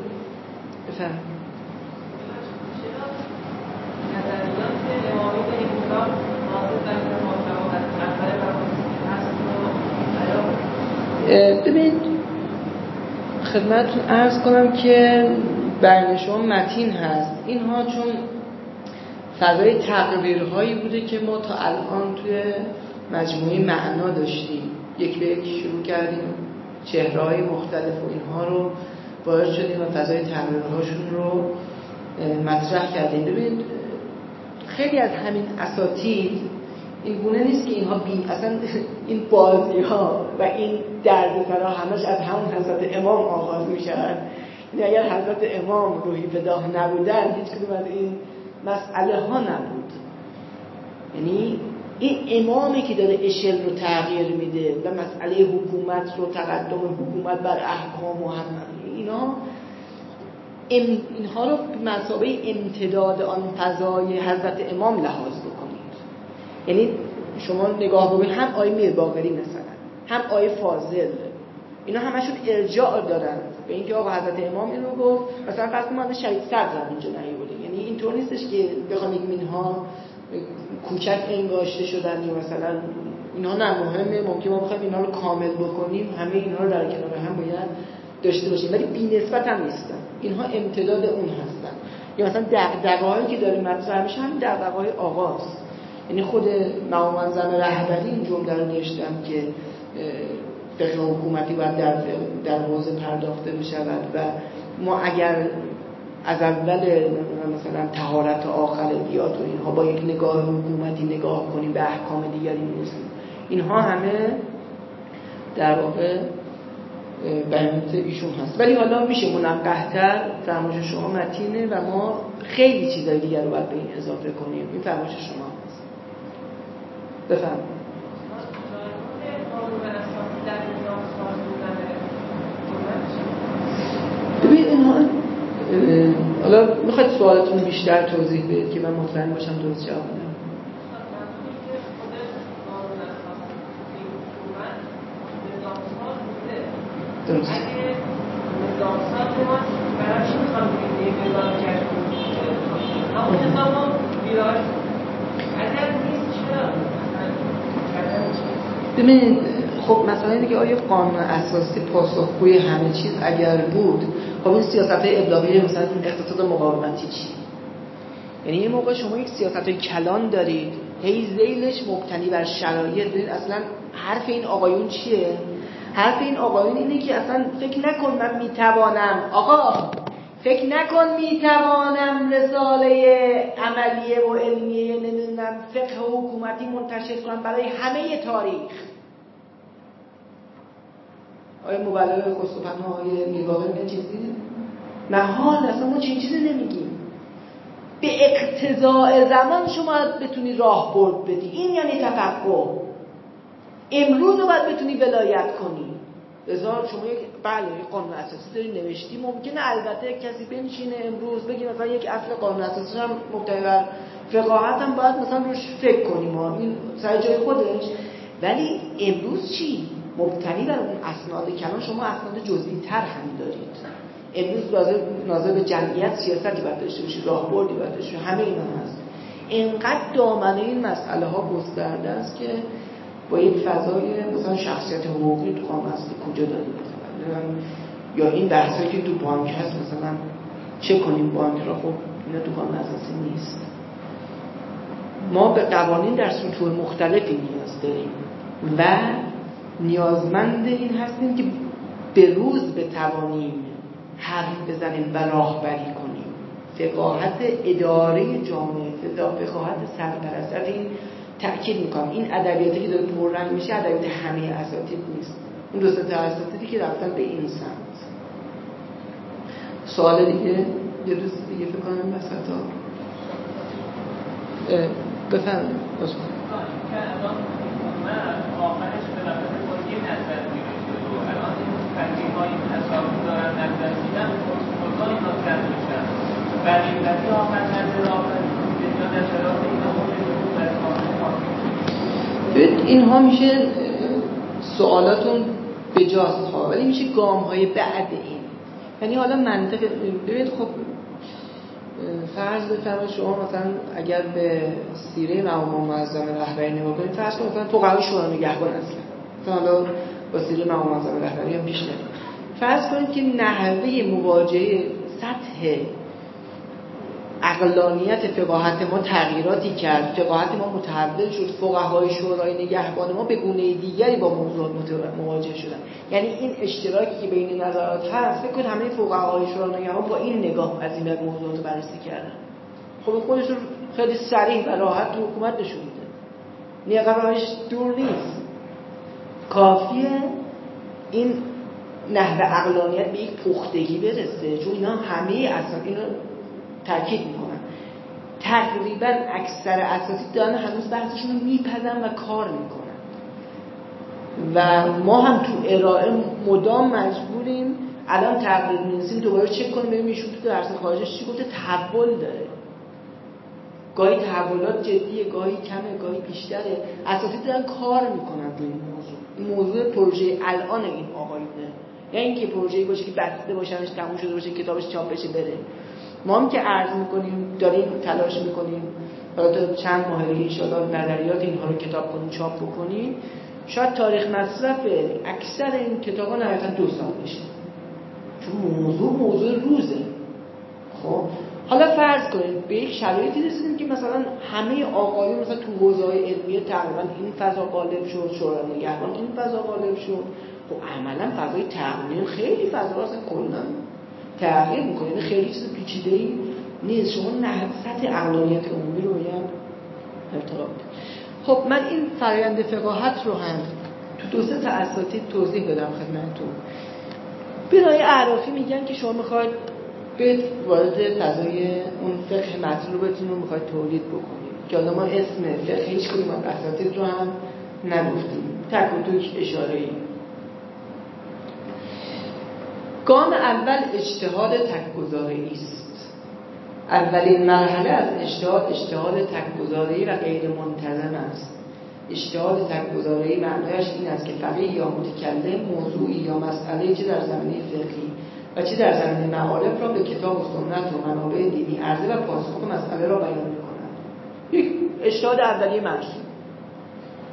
بفهم ببینید خدمتتون ارز کنم که بین شما متین هست. اینها چون فضای تقریرهایی بوده که ما تا الان توی مجموعه معنا داشتیم. یک به یک شروع کردیم چهره های مختلف و اینها رو باید شدیم و فضای تقریرهاشون رو مطرح کردیم. ببینید خیلی از همین اساتید این گونه نیست که اینها بی اصلا این بازی ها و این درد سرا همش از همون حضرت امام آغاز می شود یعنی اگر حضرت امام روحی پداه نبودن هیچ کدوم از این مسئله ها نبود. یعنی این امامی که داره اشل رو تغییر میده و مسئله حکومت رو تقدم حکومت بر احکام و هم اینا اینها رو به امتداد آن فضای حضرت امام لحاظ بکنید. یعنی شما نگاه بکنید هم آیه میرباقری مثلا هم آیه فاضل. اینا همشون ارجاع دارن به اینکه آقا حضرت امام اینو گفت. مثلا فرض کنید شهید صدر اینجا نیورده یعنی اینطور نیستش که بخوام بگیم اینها کوچک انگاشته شدن یا مثلا اینا نه مهمه. ممکن ما بخوایم اینا رو کامل بکنیم. همه اینا رو در کنار هم باید داشته باشیم ولی بی نسبت هم نیستن. اینها امتداد اون هستن. یا مثلا دقدقه که داره مطرح میشه هم دقدقه آغاز. یعنی خود مقام منظم رهبری این جمله رو نوشتم که فقه حکومتی باید در در حوزه پرداخته بشود و ما اگر از اول مثلا تهارت آخر بیاد و اینها با یک نگاه حکومتی نگاه کنیم به احکام دیگری می‌رسیم. اینها همه در واقع بیانات ایشون هست. ولی حالا میشه منقهتر فرمایش شما متینه و ما خیلی چیزای دیگر رو باید به این اضافه کنیم. این فرمایش شما هست. بفرمایید. ببین حالا می‌خواید سوالتون بیشتر توضیح بدید که من مطمئن باشم درست جواب درست. ببینید خب مثلا اینه که آیا قانون اساسی پاسخگوی همه چیز اگر بود خب این سیاست های ابلاغی مثلا اقتصاد مقاومتی چی؟ یعنی یه موقع شما یک سیاست های کلان دارید هی زیلش مبتنی بر شرایط. ببین اصلا حرف این آقایون چیه؟ حرف این آقایون اینه که اصلا فکر نکن من می‌توانم. آقا فکر نکن می‌توانم رساله عملیه و علمیه نمی‌دونم فقه حکومتی منتشر کنم برای همه تاریخ. آیا مبلغ خسروپناه آقای میرواقع میگن چیزی محال اصلا ما چین چیزی نمیگیم. به اقتضاع زمان شما بتونی راه برد بدی. این یعنی تفقه. امروز رو باید بتونی ولایت کنی. بذار شما یک بله یک قانون اساسی داری نوشتی. ممکنه البته کسی بنشینه امروز بگی مثلا یک اصل قانون اساسی هم مبتنی بر فقاهت هم باید مثلا روش فکر کنیم ما این سر جای خودش. ولی امروز چی؟ مبتنی بر اون اسناد کلان. شما اسناد جزئی تر هم دارید. امروز ناظر به جمعیت سیاستی باید داشته باشی راهبردی باید داشته همه اینا هست. اینقدر دامنه این مسئله ها گسترده است که با یک فضای مثلا شخصیت حقوقی تو قانون اساسی کجا داریم یا این بحثایی که تو بانک هست مثلا چه کنیم بانک را؟ خب اینا تو قانون اساسی نیست. ما به قوانین در سطوح مختلفی نیاز داریم و نیازمند این هستیم که به روز بتوانیم حرف بزنیم و راهبری کنیم. فقاهت اداره جامعه فقاهت سرپرست این تأکید می‌کنم. این ادبیاتی که داره پررنگ میشه ادبیات همه اساتید نیست. اون دو تا اساتیدی که رفتن به این سمت. سوال دیگه؟ یه روز دیگه فکر کنم وسطا بفرمایید. به این اینها میشه سوالاتون به جاست ها ولی میشه گام های بعد این. یعنی حالا منطق ببینید خب فرض بفرمایید شما مثلا اگر به سیره مقام معظم رهبری نگاه کنید فرض کنید مثلا فقهای شورا نگهبان اصلا مثلا حالا با سیره مقام معظم رهبری هم پیش فرض کنید که نحوه مواجهه سطح اقلانیت فقاهت ما تغییراتی کرد. فقاهت ما متحول شد. فقهای شورای نگهبان ما به گونه دیگری با موضوع مواجه شدن. یعنی این اشتراکی که بین نظرات هست فکر کنید همه فقهای شورای نگهبان با این نگاه از این موضوعات رو بررسی کردن. خب خودش رو خیلی سریع و راحت تو حکومت نشون میده. راهش دور نیست. کافیه این نحوه اقلانیت به یک پختگی برسه. چون اینا همه اصلا اینو تاکید می‌کنن تقریبا اکثر اساتید دارن هنوز بحثشون رو میپزن و کار می‌کنن. و ما هم تو ارائه مدام مجبوریم الان تقریب می‌نویسیم دوباره چک کنیم ببینیم ایشون تو درس خارجش چی گفته. تحول داره. گاهی تحولات جدیه گاهی کمه گاهی بیشتره. اساتید دارن کار می‌کنن روی این موضوع. این موضوع پروژه الان این آقایونه. نه اینکه پروژه‌ای باشه که بسته باشنش تموم شده باشه کتابش چاپ بشه بره. ما هم که عرض می‌کنیم داریم تلاش می‌کنیم تا چند ماه دیگه نظریات اینها رو کتاب کنیم چاپ بکنیم. شاید تاریخ مصرف اکثر این کتاب ها نهایتا دو سال بشه. چون موضوع موضوع روزه. خب؟ حالا فرض کنید به یک شرایطی رسیدیم که مثلا همه آقایون مثلا تو حوزه علمیه تقریبا این فضا غالب شد شورای نگهبان این فضا غالب شد. خب عملا فضای تقنین خیلی فضا اصلا کلا تغییر می‌کنه. یعنی خیلی چیز پیچیده ای نیست. شما نه سطح اقلانیت عمومی رو باید ارتقا خب من این فرایند فقاهت رو هم تو دو سه تا اساتید توضیح بدم خدمتتون. برای اعرافی میگن که شما می‌خواید به وارد فضای اون فقه مطلوبتون رو می‌خواید تولید بکنید. که حالا ما اسم فقه هیچ کنیم از اساتید رو هم نگفتیم. تک و اشاره ای گام اول اجتهاد تکگذاری است. اولین مرحله از اجتهاد اجتهاد تکگذاری و غیر منتظم است. اجتهاد تکگذاری معنیش این است که فقیه یا متکلم موضوعی یا مسئله چه در زمینه فقهی و چه در زمینه معارف را به کتاب و سنت و منابع دینی عرضه و پاسخ مسئله را بیان می‌کنند یک اجتهاد اولیه مرسوم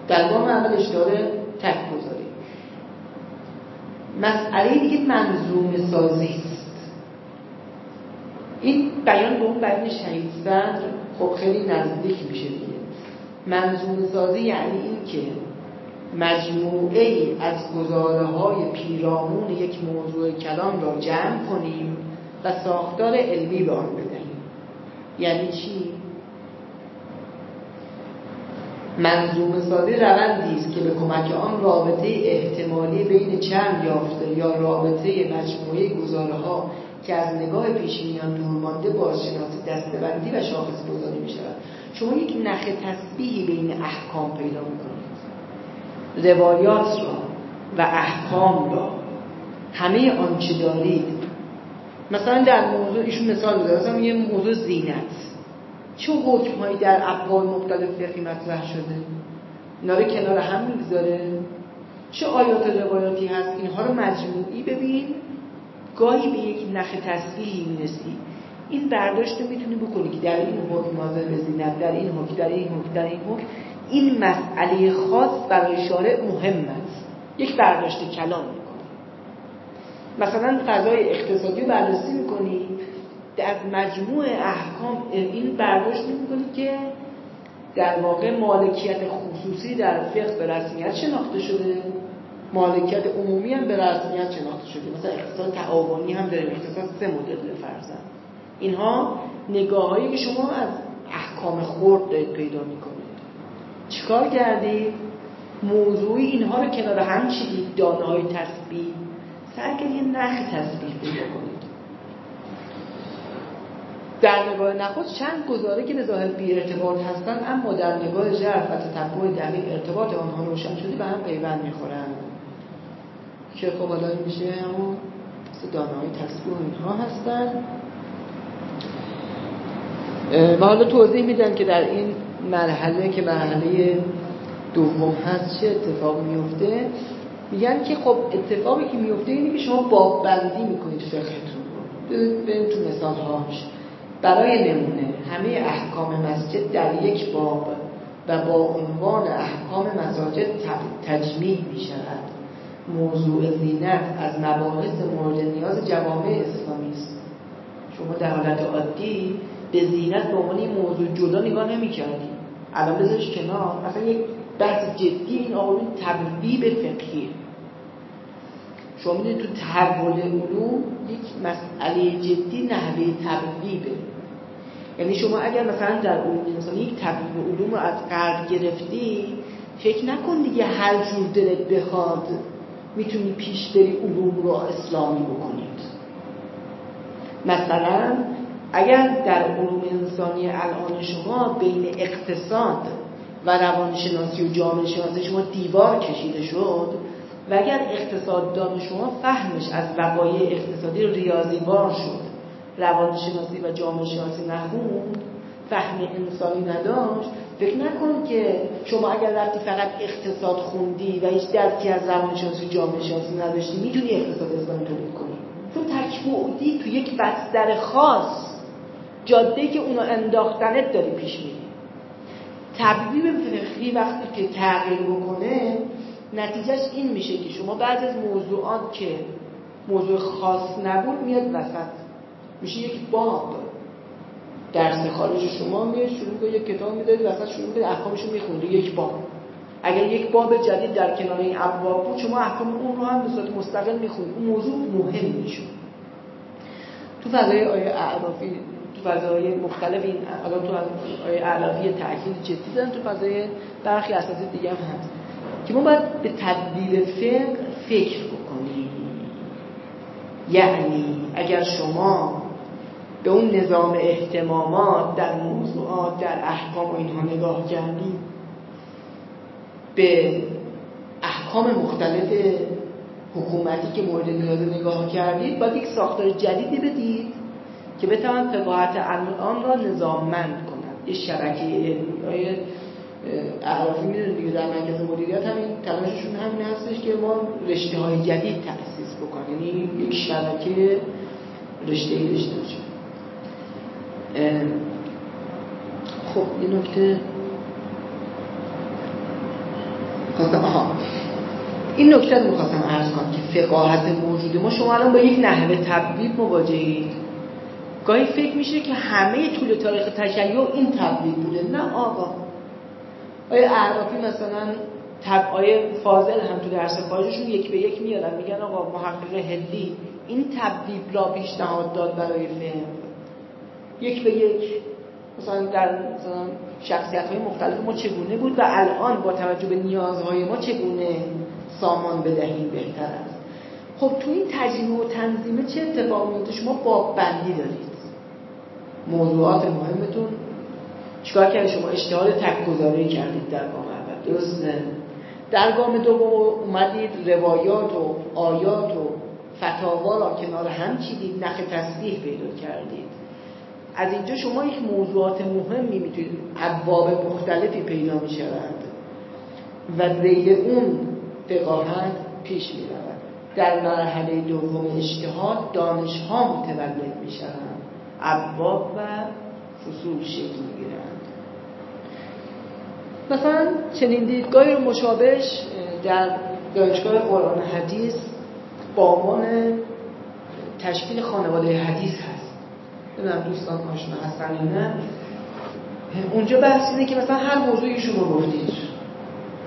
در گام اول اجتهاد تکگذاری. مسئله دیگه منظوم سازی است. این بیان به اون بیان شهید صدر خب خیلی نزدیک میشه دیگه. منظوم سازی یعنی این که مجموعه ای از گزاره های پیرامون یک موضوع کلام را جمع کنیم و ساختار علمی به آن بدهیم. یعنی چی؟ منظوم سازی روندی است که به کمک آن رابطه احتمالی بین چند یافته یا رابطه مجموعه گزاره ها که از نگاه پیشینیان دور مانده بازشناسی دستبندی و شاخص گذاری می شود شما یک نخ تسبیحی بین احکام پیدا می‌کنید. روایات را و احکام را. همه آنچه دارید. مثلا در موضوع ایشون مثال بزنید مثلا یه موضوع زینت. چه حکمهایی در ابواب مختلف فقهی مطرح شده؟ اینا رو کنار هم می‌گذاره. چه آیات و روایاتی هست؟ اینها رو مجموعی ببین. گاهی به یک نخ تسبیحی می‌رسی. این برداشت رو می‌تونی بکنی که در این حکم به زینت در این حکم در این حکم در این حکم. این مسئله خاص برای شارع مهم است. یک برداشت کلام می‌کنی. مثلا قضای اقتصادی رو بررسی می‌کنی. از مجموع احکام این برداشت می‌کنی که در واقع مالکیت خصوصی در فقه به رسمیت شناخته شده. مالکیت عمومی هم به رسمیت شناخته شده. مثلا اقتصاد تعاونی هم داریم. اقتصاد سه مدل فرزن اینها نگاههایی که شما از احکام خورد دارید پیدا می‌کنید. چیکار کردید موضوعی اینها رو کنار هم چیدید دانه های تسبیح. سعی یه نخ تسبیح پیدا کنید در نگاه نخست چند گزاره که به ظاهر بی ارتباط هستن اما در نگاه ژرف و تطبع دقیق ارتباط آنها روشن شده به هم پیوند می‌خورن که خب حالا میشه همون دانه های تسبیح اینها هستن و حالا توضیح میدن که در این مرحله که مرحله دوم هست چه اتفاق میفته میگن که خب اتفاقی که میفته اینه که شما باب بندی می‌کنید فقهتون رو. بریم تو مثال هاش برای نمونه همه احکام مسجد در یک باب و با عنوان احکام مساجد تجمیع می شود موضوع زینت از مباحث مورد نیاز جوامع اسلامی است. شما در حالت عادی به زینت به عنوان موضوع جدا نگاه نمی کردیم الان بذارش کنار. اصلا یک بحث جدی این آقایون تبویب فقهیه. شما می‌دونید تو تحول علوم یک مسئله جدی نحوه تبویبه یعنی شما اگر مثلا در علوم انسانی یک تبویب علوم رو از قرد گرفتی فکر نکن دیگه هر جور دلت بخواد می‌تونی پیش بری علوم رو اسلامی بکنید. مثلا اگر در علوم انسانی الان شما بین اقتصاد و روانشناسی و جامعه شناسی شما دیوار کشیده شد و اگر اقتصاددان شما فهمش از وقایع اقتصادی ریاضی بار شد. روانشناسی و جامعه شناسی نخوند فهم انسانی نداشت. فکر نکن که شما اگر رفتی فقط اقتصاد خوندی و هیچ درکی از روانشناسی جامعه شناسی نداشتی می‌تونی اقتصاد اسلامی تولید کنی. تو تک تو یک بستر خاص جاده که اونو انداختنت داری پیش میری. تبدیل فقهی وقتی که تغییر بکنه نتیجهش این میشه که شما بعد از موضوعات که موضوع خاص نبود میاد وسط. میشه یک باب. درس خارج شما میاد شروع کنه یک کتاب میدارید وسط شروع کنید احکامش رو یک باب. اگر یک باب جدید در کنار این ابواب بود شما احکام اون رو هم به صورت مستقل می‌خونید اون موضوع مهم میشه تو فضای آیه اعرافی تو فضای مختلف این الان تو آیه اعرافی تاکید جدی دارن تو فضای برخی اساتید دیگه هم هست. که ما باید به تدبیر فقه فکر بکنیم. یعنی اگر شما به اون نظام احتمامات در موضوعات در احکام و اینها نگاه کردید به احکام مختلف حکومتی که مورد نیاز نگاه کردید باید یک ساختار جدیدی بدید که بتوان فقاهت آن را نظاممند کنند یه شبکه علمی اعرافی می‌دونید دیگه در مرکز مدیریت همین تلاششون همین هستش که ما رشته های جدید تأسیس بکنیم. یعنی یک شبکه رشته داشته باشیم. خب یه نکته. خواستم آها. این نکته رو می‌خواستم عرض کنم که فقاهت موجوده. ما شما الان با یک نحوه تبدیل مواجهید. گاهی فکر میشه که همه طول تاریخ تشیع این تبدیل بوده. نه آقا. آیا اعرافی مثلا تب آیه فاضل هم تو درس خارجشون یک به یک میارن؟ میگن آقا محقق هدی این تبدیل را پیشنهاد داد برای فهم. یک به یک. مثلا در مثلا شخصیت های مختلف ما چگونه بود و الان با توجه به نیازهای ما چگونه سامان بدهیم بهتر است؟ خب تو این تجربه و تنظیمه چه اتفاقی میفته شما باب بندی دارید. موضوعات مهمتون. چیکار کردید؟ شما اشتهار تک گذاری کردید در گام اول. درسته. در گام دوم اومدید روایات و آیات و فتاوا را کنار هم چیدید نخ تسبیح پیدا کردید. از اینجا شما یک موضوعات مهمی می‌تونید ابواب مختلفی پیدا می‌شوند و زیر اون فقاهت پیش می‌رود. در مرحله دوم اجتهاد دانش ها متولد می‌شوند. ابواب و فصول شکل می‌گیرند. مثلا چنین دیدگاهی رو مشابهش در دانشگاه قرآن حدیث با عنوان تشکیل خانواده حدیث هست. نمی‌دونم دوستان آشنا هستن یا نه. اونجا بحث اینه که مثلا هر موضوعی شما گفتید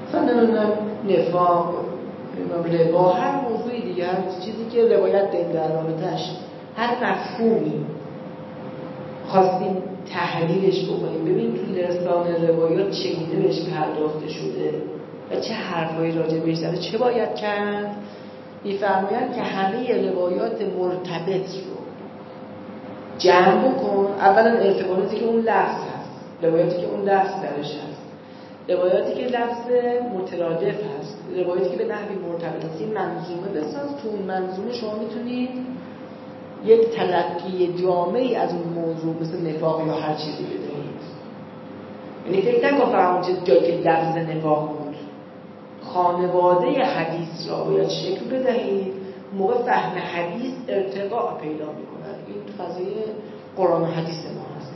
مثلا نمی‌دونم نفاق ربا هر موضوعی دیگه هر چیزی که روایت داریم در رابطش هر مفهومی خواستیم تحلیلش بکنیم. ببینیم تو لسان روایات چگونه بهش پرداخته شده و چه حرفایی راجع بهش زده چه باید کرد. میفرمایند که همه روایات مرتبط رو جمع بکن. اولا ارتباطاتی که اون لفظ هست روایاتی که اون لفظ درش هست. روایاتی که لفظ مترادف هست روایاتی که به نحوی مرتبط هست. این منظومه بساز تو اون منظومه شما می‌تونید یک تلقی جامعی از اون موضوع مثل نفاق یا هر چیزی بدهید یعنی فکر نکن فقط جایی که لفظ نفاق بود. خانواده حدیث را باید شکل بدهید. موقع فهم حدیث ارتقاء پیدا می‌کند این فضای قرآن و حدیث ما هست.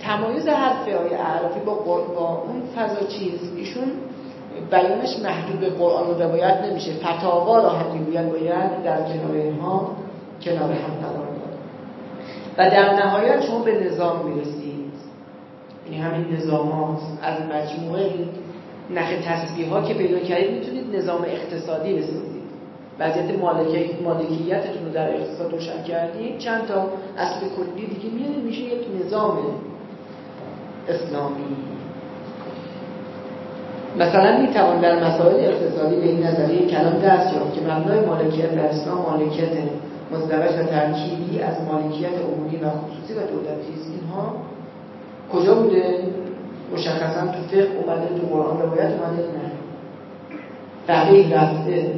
تمایز حرفه های اعرافی با, با اون فضا چیز؟ ایشون بیانش محدود به قرآن و روایت نمیشه. فتاوا را هم باید در کنار اینها کنار هم قرار داد. و در نهایت شما به نظام می‌رسید. یعنی همین نظام هاست از مجموعه نخ تسبیح ها که پیدا کردید می‌تونید نظام اقتصادی بسازید وضعیت مالکیتتون رو در اقتصاد روشن کردید. چند تا اصل کلی دیگه میاد میشه یک نظام اسلامی. مثلا می‌توان در مسائل اقتصادی به این نظریه کلام دست یافت که مبنای مالکیت در اسلام مالکیت مزدوج و ترکیبی از مالکیت عمومی و خصوصی و دولتی است. اینها کجا بوده؟ مشخصا تو فقه اومده تو قرآن روایت اومده نه. فقیه رفته.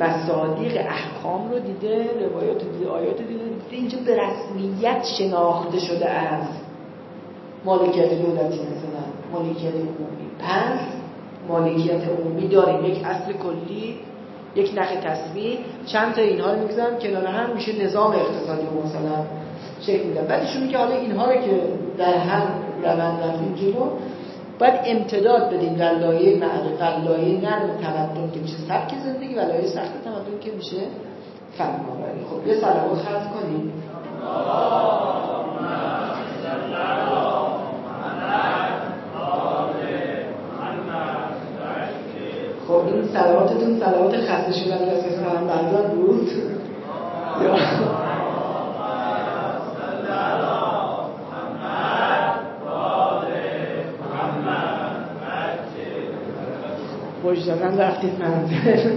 مصادیق احکام رو دیده روایات دیده آیات دیده دیده اینجا به رسمیت شناخته شده از مالکیت دولتی مثلا. مالکیت عمومی. پس مالکیت عمومی داریم. یک اصل کلی یک نخ تصویر چند تا اینها رو می‌گذارم. کنار هم میشه نظام اقتصادی رو مثلا شکل میدن بعد ایشون میگه حالا اینها رو که در هر روند رفتیم جلو باید امتداد بدیم در لایه معرفت. لایه نرم تمدن که میشه سبک زندگی و لایه سخت تمدن که میشه فناوری. خب یه صلوات خرد کنیم. خب این سلواتتون سلوات خسته شدن رسول پیامبران بود. یا خوش زدن رفتید منزل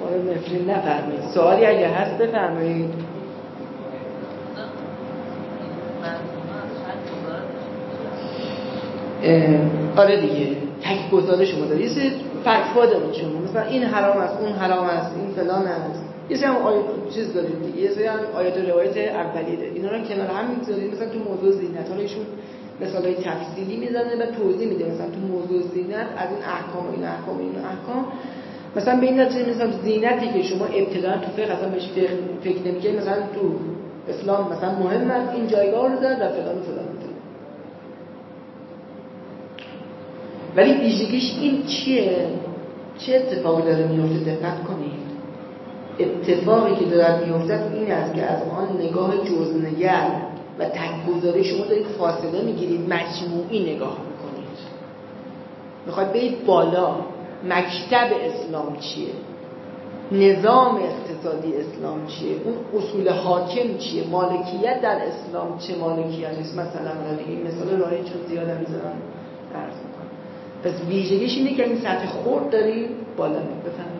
ما رو نفرین نفرمید سوالی اگه هست بفرمایید. آره دیگه. تک گزارش شما داره یه سری فتوا دارید شما. مثلا این حرام است اون حرام است این فلان است. یه سری هم آیات چیز دارید دیگه. یه سری هم آیات روایت اولیه. دارید اینا رو کنار هم می‌ذارید مثلا تو موضوع زینت. حالا ایشون مثالای تفصیلی می‌زنه و توضیح میده. مثلا تو موضوع زینت از این احکام و این احکام و این احکام. مثلا به این نتیجه مثلا زینتی که شما ابتدا تو فقه اصلا بهش فکر, نمی‌کنید مثلا تو اسلام مثلا مهم است این جایگاه رو داره و فلان و فلان. ولی ویژگیش این چیه؟ چه اتفاقی داره میفته دقت کنید. اتفاقی که داره میفته این است که از آن نگاه جزنگر و تکگذاری شما دارید فاصله می‌گیرید مجموعی نگاه می‌کنید. می‌خواید برید بالا. مکتب اسلام چیه؟ نظام اقتصادی اسلام چیه؟ اون اصول حاکم چیه؟ مالکیت در اسلام چه مالکیت است مثلا این مثال راهی چون زیاد می‌ذارم پس ویژگیش اینه که این سطح خورد داریم بالا بفهمیم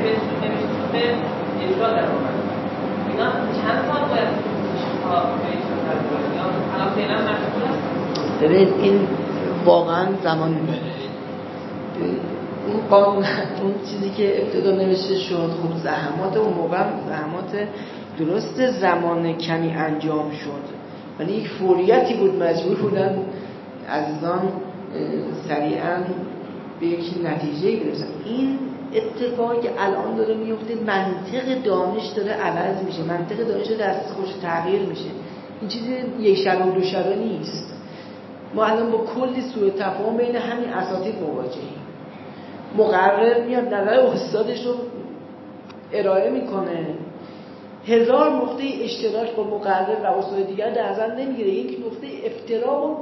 نوشته نوشته اجرا در آمد اینا چند سال باید ببینید این واقعا زمان اون قانون اون چیزی که ابتدا نوشته شد خب زحمات اون موقع زحمات درست زمان کمی انجام شد. ولی یک فوریتی بود مجبور بودن عزیزان سریعا به یک نتیجه برسن این اتفاقی که الان داره میفته منطق دانش داره عوض میشه منطق دانش دست خوش تغییر میشه. این چیزی یک شبه و دو شبه نیست. ما الان با کلی سوء تفاهم بین همین اساتید مواجهیم. مقرر میاد نظر استادش رو ارائه می‌کنه. هزار نقطه اشتراک با مقرر و استاد دیگر در نمی‌گیره. یک نقطه افتراق رو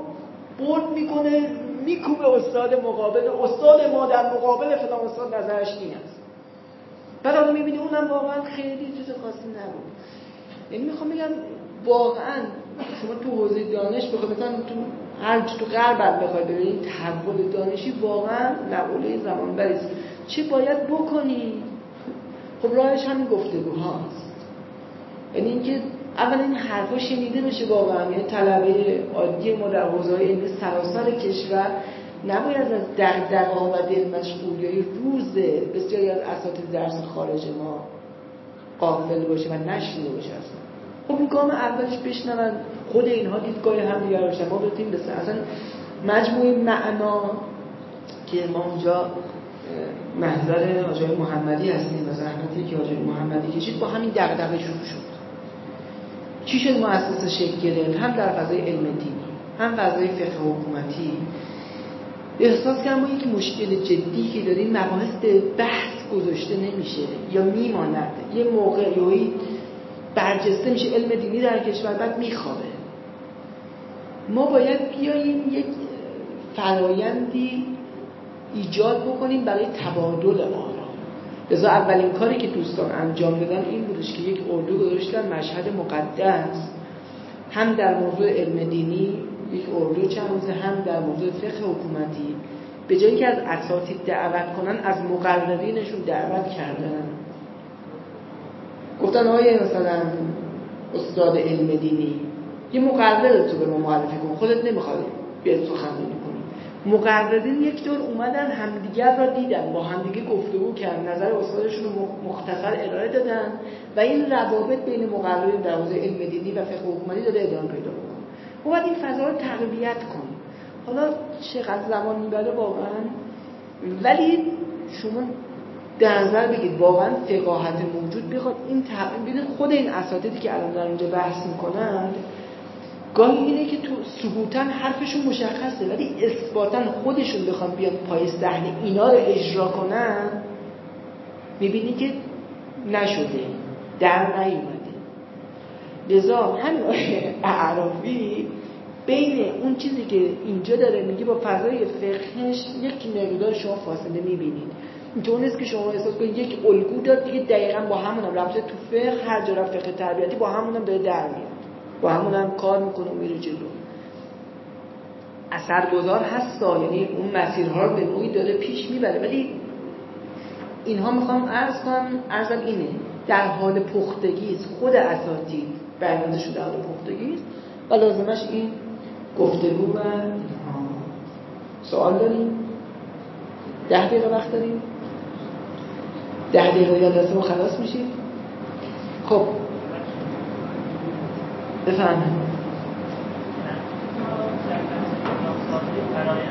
برد می‌کنه. میکوبه استاد مقابل استاد ما در مقابل فلان استاد نظرش این است. بعد حالا می‌بینی اونم واقعا خیلی چیز خاصی نبود. یعنی می‌خوام بگم واقعا شما تو حوزه دانش بخوای مثلا تو هر تو غرب بخوای ببینید تحول دانشی واقعا مقوله زمان بریست چه باید بکنی؟ خب راهش همین گفتگوهاست. یعنی اینکه اول این حرفا شنیده بشه واقعا یعنی طلبه عادی ما در حوزه علم سراسر کشور نباید از دغدغه و دل مشغولی روز بسیاری از اساتید درس خارج ما قابل باشه و نشنیده باشه اصلا. خب این گام اولش بشنون خود اینها دیدگاه هم دیگر باشن ما بتونیم بسن اصلا مجموعه معنا که ما اونجا محضر آجای محمدی هستیم و زحمتی که آجای محمدی کشید با همین دغدغه شروع شد. چی شد مؤسسه شکل گرفت؟ هم در فضای علم دینی هم فضای فقه حکومتی. احساس کردم ما یک مشکل جدی که داریم مباحث به بحث گذاشته نمیشه یا میماند. یه موقعی برجسته میشه علم دینی در کشور بعد میخوابه. ما باید بیاییم یک فرایندی ایجاد بکنیم برای تبادل آرا لذا اولین کاری که دوستان انجام دادن این بودش که یک اردو گذاشتن مشهد مقدس. هم در موضوع علم دینی یک اردو چند روزه هم در موضوع فقه حکومتی. به جایی که از اساتید دعوت کنن از مقررینشون دعوت کردن. گفتن آقای مثلا استاد علم دینی یه مقرر تو به ما معرفی کن. خودت نمی‌خواد بیاد کنی مقررین یک دور اومدن همدیگر را دیدن با همدیگه گفتگو کردن نظر استادشون رو مختصر ارائه دادن و این روابط بین مقررین در حوزه علم دینی و فقه حکومتی داره ادامه پیدا بکنه و بعد این فضا رو تقویت کن حالا چقدر زمان می‌بره واقعا؟ ولی شما در نظر بگید واقعا فقاهت موجود بخواد این ببینید خود این اساتیدی که الان در اونجا بحث می‌کنن گاهی اینه که تو ثبوتا حرفشون مشخصه ولی اثباتا خودشون بخوان بیان پای صحنه اینا رو اجرا کنن می‌بینی که نشده در نیومده. لذا همین اعرافی بین اون چیزی که اینجا داره میگه با فضای فقهش یک مقدار شما فاصله می‌بینید. اینطور نیست که شما احساس کنید یک الگو داد دیگه دقیقا با همونم. رفته تو فقه هر جا فقه تربیتی با همونم داره در میاد. با همونم کار می‌کنه و میره جلو. اثرگذار هستا یعنی اون مسیرها رو به نوعی داره پیش می‌بره. ولی اینها می‌خوام عرض کنم عرضم اینه در حال پختگی است. خود اساتید بیانشون در حال پختگی است. و لازمش این گفتگو و سوال داریم؟ ده دقیقه وقت داریم؟ ده دقیقه یا دست خلاص میشید خب بفرمایید. برای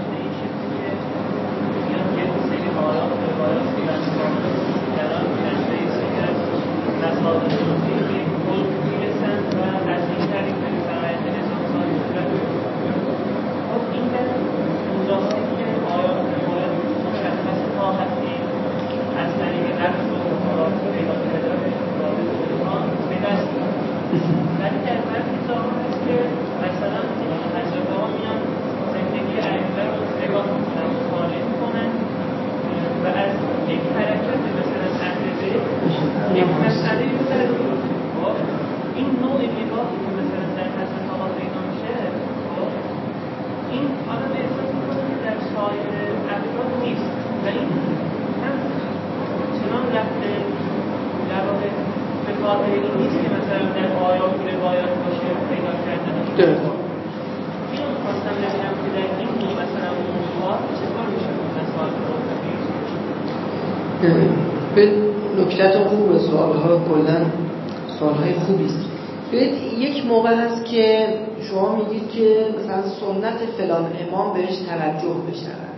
بهش توجه بشود.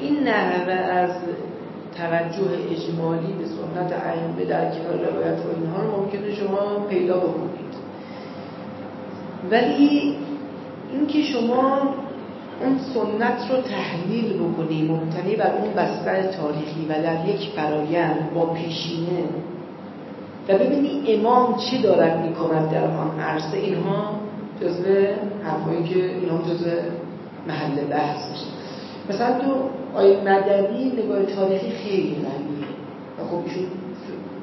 این نحوه از توجه اجمالی به سنت ائمه در کنار روایت و اینها رو ممکنه شما پیدا بکنید. ولی اینکه شما اون سنت رو تحلیل بکنی مبتنی بر اون بستر تاریخی و در یک فرایند با پیشینه و ببینی امام چه دارد می‌کند در آن عرصه اینها جزو حرفایی که اینها جزو محل بحث میشه. مثلا تو آیه مدنی نگاه تاریخی خیلی غنیه و خب ایشون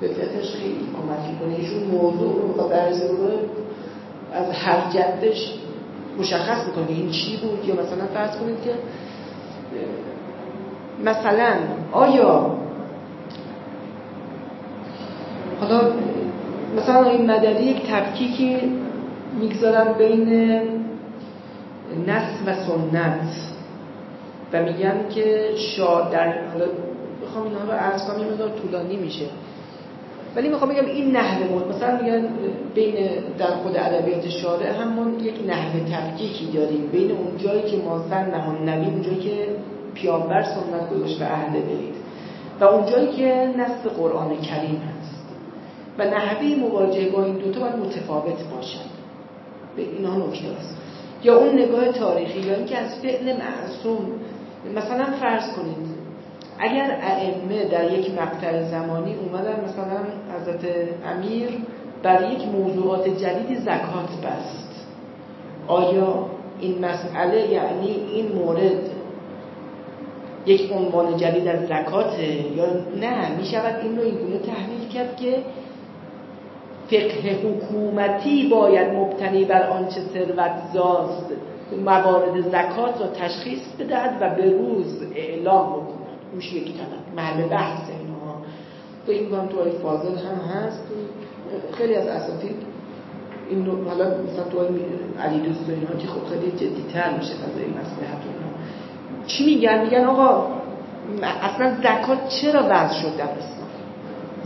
به خیلی کمک می‌کنه. ایشون موضوع رو بخواد بررسی بکنه از هر جدش مشخص می‌کنه این چی بود. یا مثلا فرض کنید که مثلا آیا حالا مثلا این مدنی یک تفکیکی می‌گذارن بین نس و سنت و میگن که شاد در حالا بخوام اینها رو عرض کنم یه طولانی میشه. ولی می‌خوام بگم این نحوه بود مثلا میگن بین در خود ادبیات شارع همون یک نحوه تفکیکی داریم. بین اون جایی که ما زن نهان نبی اون جایی که پیامبر سنت گذاشت و اهل برید و اون جایی که نص قرآن کریم هست. و نحوه مواجهه با این دوتا باید متفاوت باشد به اینها نکته است یا اون نگاه تاریخی یا اینکه از فعل معصوم. مثلا فرض کنید اگر ائمه در یک مقطع زمانی اومدن مثلا حضرت امیر بر یک موضوعات جدید زکات بست. آیا این مسئله یعنی این مورد یک عنوان جدید از زکاته یا نه؟ می شود این رو اینگونه تحلیل کرد که فقه حکومتی باید مبتنی بر آنچه ثروت زاست موارد زکات را تشخیص بدهد و به روز اعلام بکند. میشه یک طلب. محل بحث اینها. تو این گام تو فاضل هم هست. خیلی از اساتید این حالا مثلا تو علی دوست و اینها که خب خیلی جدیتر میشه فضای مسئله چی میگن؟ میگن آقا اصلا زکات چرا وضع شد در اسلام؟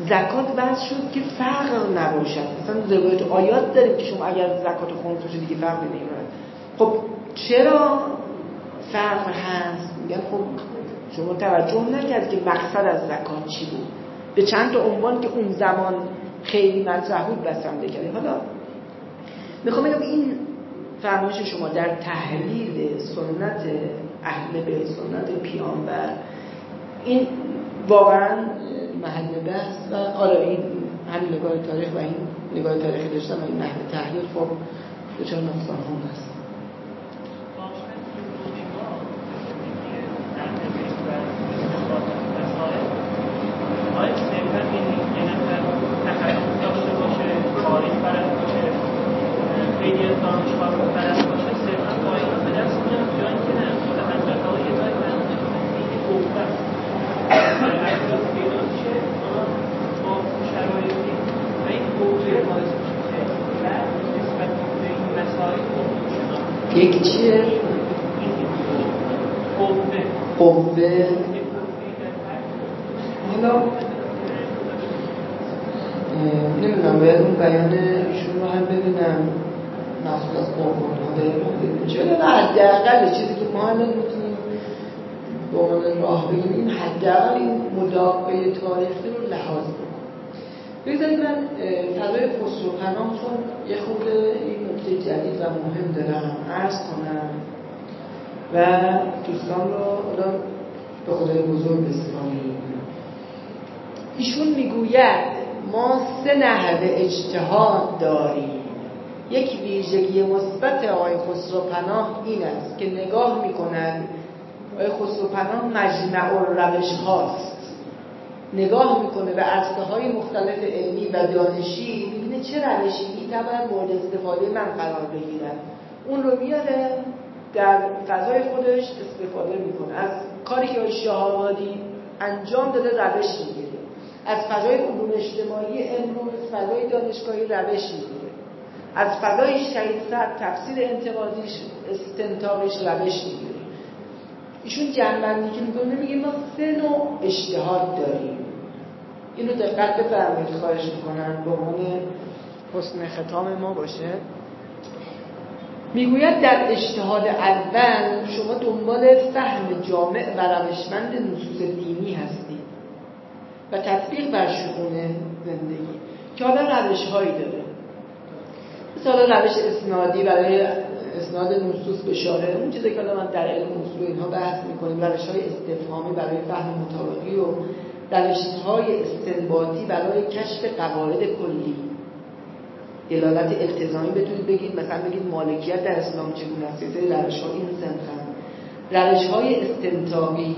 زکات وضع شد که فرق نباشد مثلا روایت آیات داریم که شما اگر زکات خمس باشه دیگه فرق نمی‌کنه. خب چرا فرق هست؟ میگن خب شما توجه نکرد که مقصد از زکات چی بود. به چند تا عنوان که اون زمان خیلی مطرح بود بسنده کردیم حالا می‌خوام بگم این فرمایش شما در تحلیل سنت اهل به سنت پیامبر این واقعا محل بحث و آره این همین نگاه تاریخ و این نگاه تاریخی داشتن و این محل تحلیل خب دچار نقصان هم هست یک چیه قوه حالا نمی‌دونم باید اون بیان ایشون رو هم ببینم محصول از قوه چرا نه حداقل چیزی که ما الان می‌تونیم به عنوان راه بگیم این حداقل این مدافع تاریخی رو لحاظ بکنیم بگذارید من پناه چون یه خود این نکته جدید و مهم دارم عرض کنم. و دوستان رو به خدای بزرگ بسپاریم ایشون می‌گوید ما سه نحوه اجتهاد داریم. یک ویژگی مثبت آقای خسرو پناه این است که نگاه می‌کنند آقای خسرو پناه مجمع روش هاست. نگاه می‌کنه به عرصه های مختلف علمی و دانشی می‌بینه چه روشی می‌تواند مورد استفاده من قرار بگیرن اون رو میاره در فضای خودش استفاده می‌کنه. از کاری که شهابادی انجام داده روش می‌گیره. از فضای علوم اجتماعی علم فضای دانشگاهی روش می‌گیره. از فضای شهید سر تفسیر انتقادیش استنتاقش روش می‌گیره. ایشون جنبندی که می‌کنه میگه ما سه نوع اجتهاد داریم. اینو دقت بفرمایید خواهش می‌کنن به عنوان حسن ختام ما باشه. می‌گوید در اجتهاد اول شما دنبال فهم جامع و روشمند نصوص دینی هستید و تطبیق بر شؤون زندگی. که حالا روش هایی داره. مثلا روش اسنادی برای اسناد نصوص به شارع اون چیزی که من در علم اصول اینها بحث می‌کنیم. روش های استفهامی برای فهم مطابقی و روش های استنباطی برای کشف قواعد کلی. دلالت التزامی بتونید بگید. مثلا بگید مالکیت در اسلام است. یه روش های این سنخن روش های استنتاقی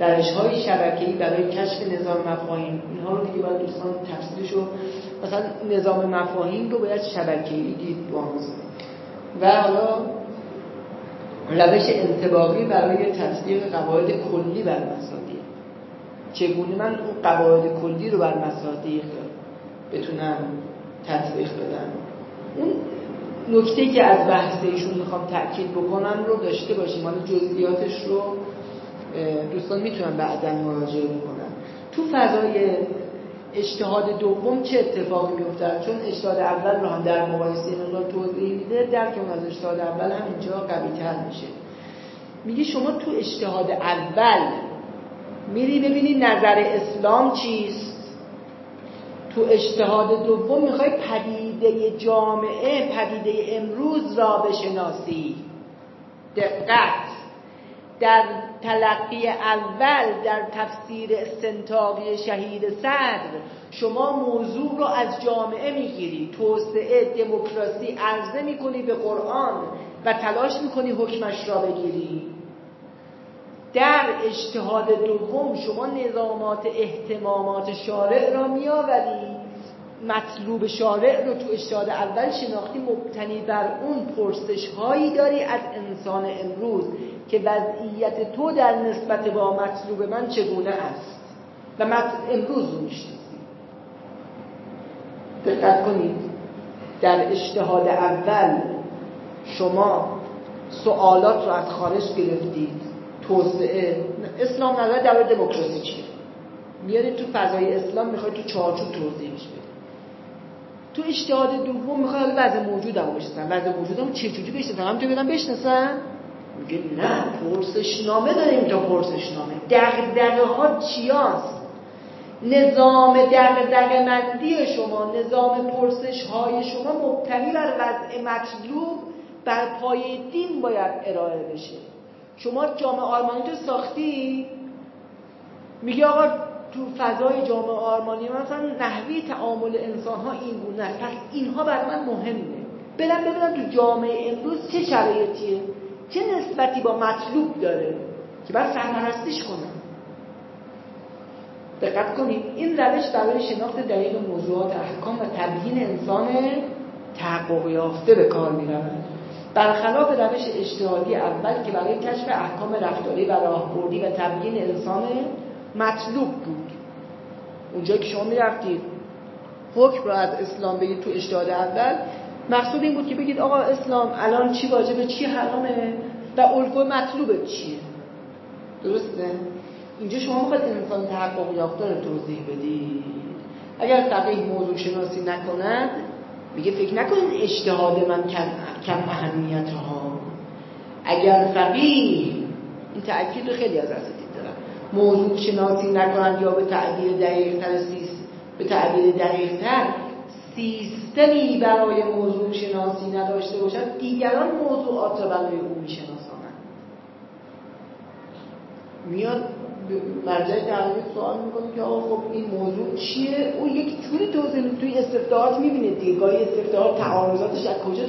روش های شبکه‌ای برای کشف نظام مفاهیم. اینها رو دیگه باید دوستان تفصیلش رو مثلا نظام مفاهیم رو باید شبکه‌ای دید با و حالا روش انتباقی برای تطبیق قواعد کلی بر مصادیق. چگونه من اون قواعد کلی رو بر مصادیق بتونم تطبیق بدم اون نکته که از بحث ایشون می‌خوام تاکید بکنم رو داشته باشیم. حالا جزئیاتش رو دوستان می‌تونن بعدا مراجعه بکنن. تو فضای اجتهاد دوم چه اتفاقی میفته چون اجتهاد اول رو هم در مقایسه این توضیح میده درک اون از اجتهاد اول هم اینجا قوی تر میشه. میگه شما تو اجتهاد اول میری ببینی نظر اسلام چیست؟ تو اجتهاد دوم می‌خوای پدیده جامعه پدیده امروز را بشناسی. دقت. در تلقی اول در تفسیر استنتاقی شهید صدر شما موضوع رو از جامعه می‌گیری. توسعه دموکراسی عرضه می‌کنی به قرآن و تلاش می‌کنی حکمش را بگیری. در اجتهاد دوم شما نظامات احتمامات شارع را میآوری مطلوب شارع رو تو اجتهاد اول شناختی مبتنی بر اون پرسش هایی داری از انسان امروز که وضعیت تو در نسبت با مطلوب من چگونه است؟ و امروز رو می‌شناسی. دقت کنید. در اجتهاد اول شما سوالات رو از خارج گرفتید. توسعه اسلام نظر در دموکراسی چیه؟ میارید تو فضای اسلام می‌خوای تو چارچوب توضیحش بدید تو اجتهاد دوم می‌خوای وضع موجود هم بشناسن. وضع موجود هم چجوری بشناسن؟ همینطور بدن بشناسن؟ میگه نه پرسشنامه داریم تا پرسشنامه. دغدغه ها چیاست؟ نظام دغدغه مندی شما نظام پرسش های شما مبتنی بر وضع مطلوب بر پای دین باید ارائه بشه. شما جامعه آرمانی تو ساختی؟ میگه آقا تو فضای جامعه آرمانی مثلا نحوی تعامل انسان ها این گونه است پس اینها بر من مهمه. برم ببینم تو جامعه امروز چه شرایطیه؟ چه نسبتی با مطلوب داره که باید سرپرستیش کنم؟ دقت کنید این روش برای شناخت دقیق موضوعات احکام و تبیین انسان تحقق یافته به کار می‌رود. برخلاف روش اجتهادی اول که برای کشف احکام رفتاری و راهبردی و تبیین انسان مطلوب بود. اونجایی که شما می‌رفتید حکم را از اسلام بگید تو اجتهاد اول. مقصود این بود که بگید آقا اسلام الان چی واجبه چی حرامه و الگوی مطلوبه چیه؟ درسته؟ اینجا شما می‌خواید انسان تحقق یافته رو توضیح بدید. اگر فقیه موضوع شناسی نکند میگه فکر نکنید اجتهاد من کم, اهمیت ها. اگر فقیه این تأکید رو خیلی از اساتید دارم. موضوع شناسی نکنند یا به تعبیر دقیق تر به تعبیر دقیق تر سیستمی برای موضوع شناسی نداشته باشد دیگران موضوعات را برای او میشناسانند. میاد مرجع تحقیق سوال می‌کنه که آقا خب این موضوع چیه؟ او یک جوری توضیح توی استفتاحات می‌بینه دیگه گاهی استفتاحات تعارضاتش از کجا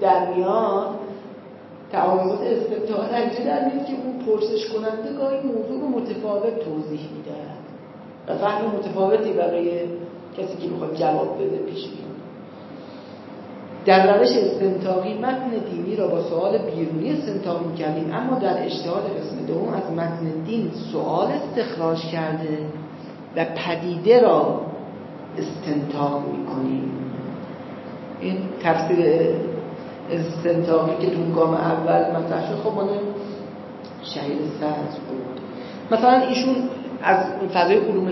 در میاد؟ تعارضات استفتاحات از در میاد که اون پرسش کننده گاهی موضوع رو متفاوت توضیح میده. و فهم متفاوتی برای کسی که می‌خواد جواب بده پیش میاد. در روش استنتاقی متن دینی را با سوال بیرونی استنتاق می‌کردیم اما در اجتهاد قسم دوم از متن دین سوال استخراج کرده و پدیده را استنتاق می‌کنیم. این تفسیر استنتاقی که تو گام اول مطرح شد خب مال شهید سرز بود. مثلا ایشون از فضای علوم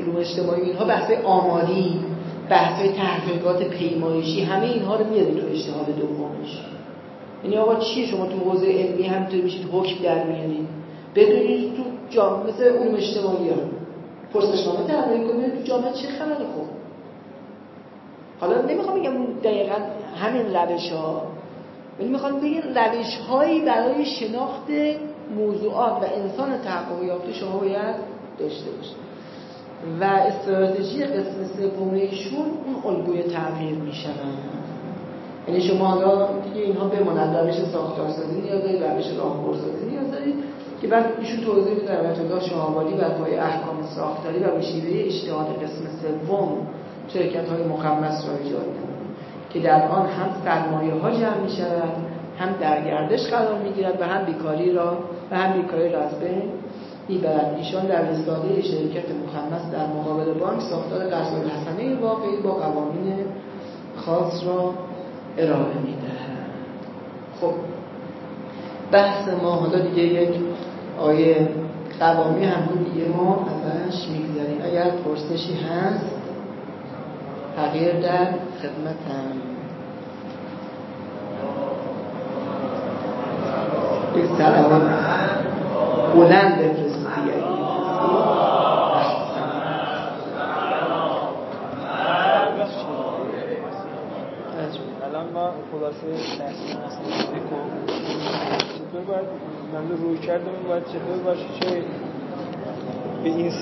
علوم اجتماعی اینها بحث آماری بحث تحقیقات پیمایشی همه اینها رو میارید تو اجتهاد دومش. یعنی آقا چیه شما تو حوزه علمی همینطوری میشید حکم در میارید بدونید تو جامعه مثل علوم اجتماعی ها پرسشنامه طراحی کنید تو جامعه چه خبره خب؟ حالا نمی‌خوام بگم دقیقا همین روش ها ولی می‌خوام بگم روش هایی برای شناخت موضوعات و انسان تحقق یافته شما باید داشته باشید. و استراتژی قسم سوم ایشون اون الگوی تغییر میشن یعنی شما حالا دیگه اینها بماند روش ساختارسازی نیاز دارید روش راهبردسازی نیاز دارید که بعد ایشون توضیح در الله شمالی و پای احکام ساختاری و به شیوه اجتهاد قسم سوم شرکت های مخمس را ایجاد که در آن هم سرمایه ها جمع می شود هم در گردش قرار می گیرد و هم بیکاری را و هم بیکاری را از بین می‌برد ایشان در رساله شرکت مخمس در مقابل بانک ساختار قرض الحسنه واقعی با قوانین خاص را ارائه می‌دهد. خب بحث ما حالا دیگه یک آیه قوامی هم بود دیگه ما ازش می‌گذاریم اگر پرسشی هست تغییر در خدمتم. یک سلام بلند بفرستی الان ما خلاصه تصمیم هستیم چطور باید روی کردم باید چطور باشه؟ چه به این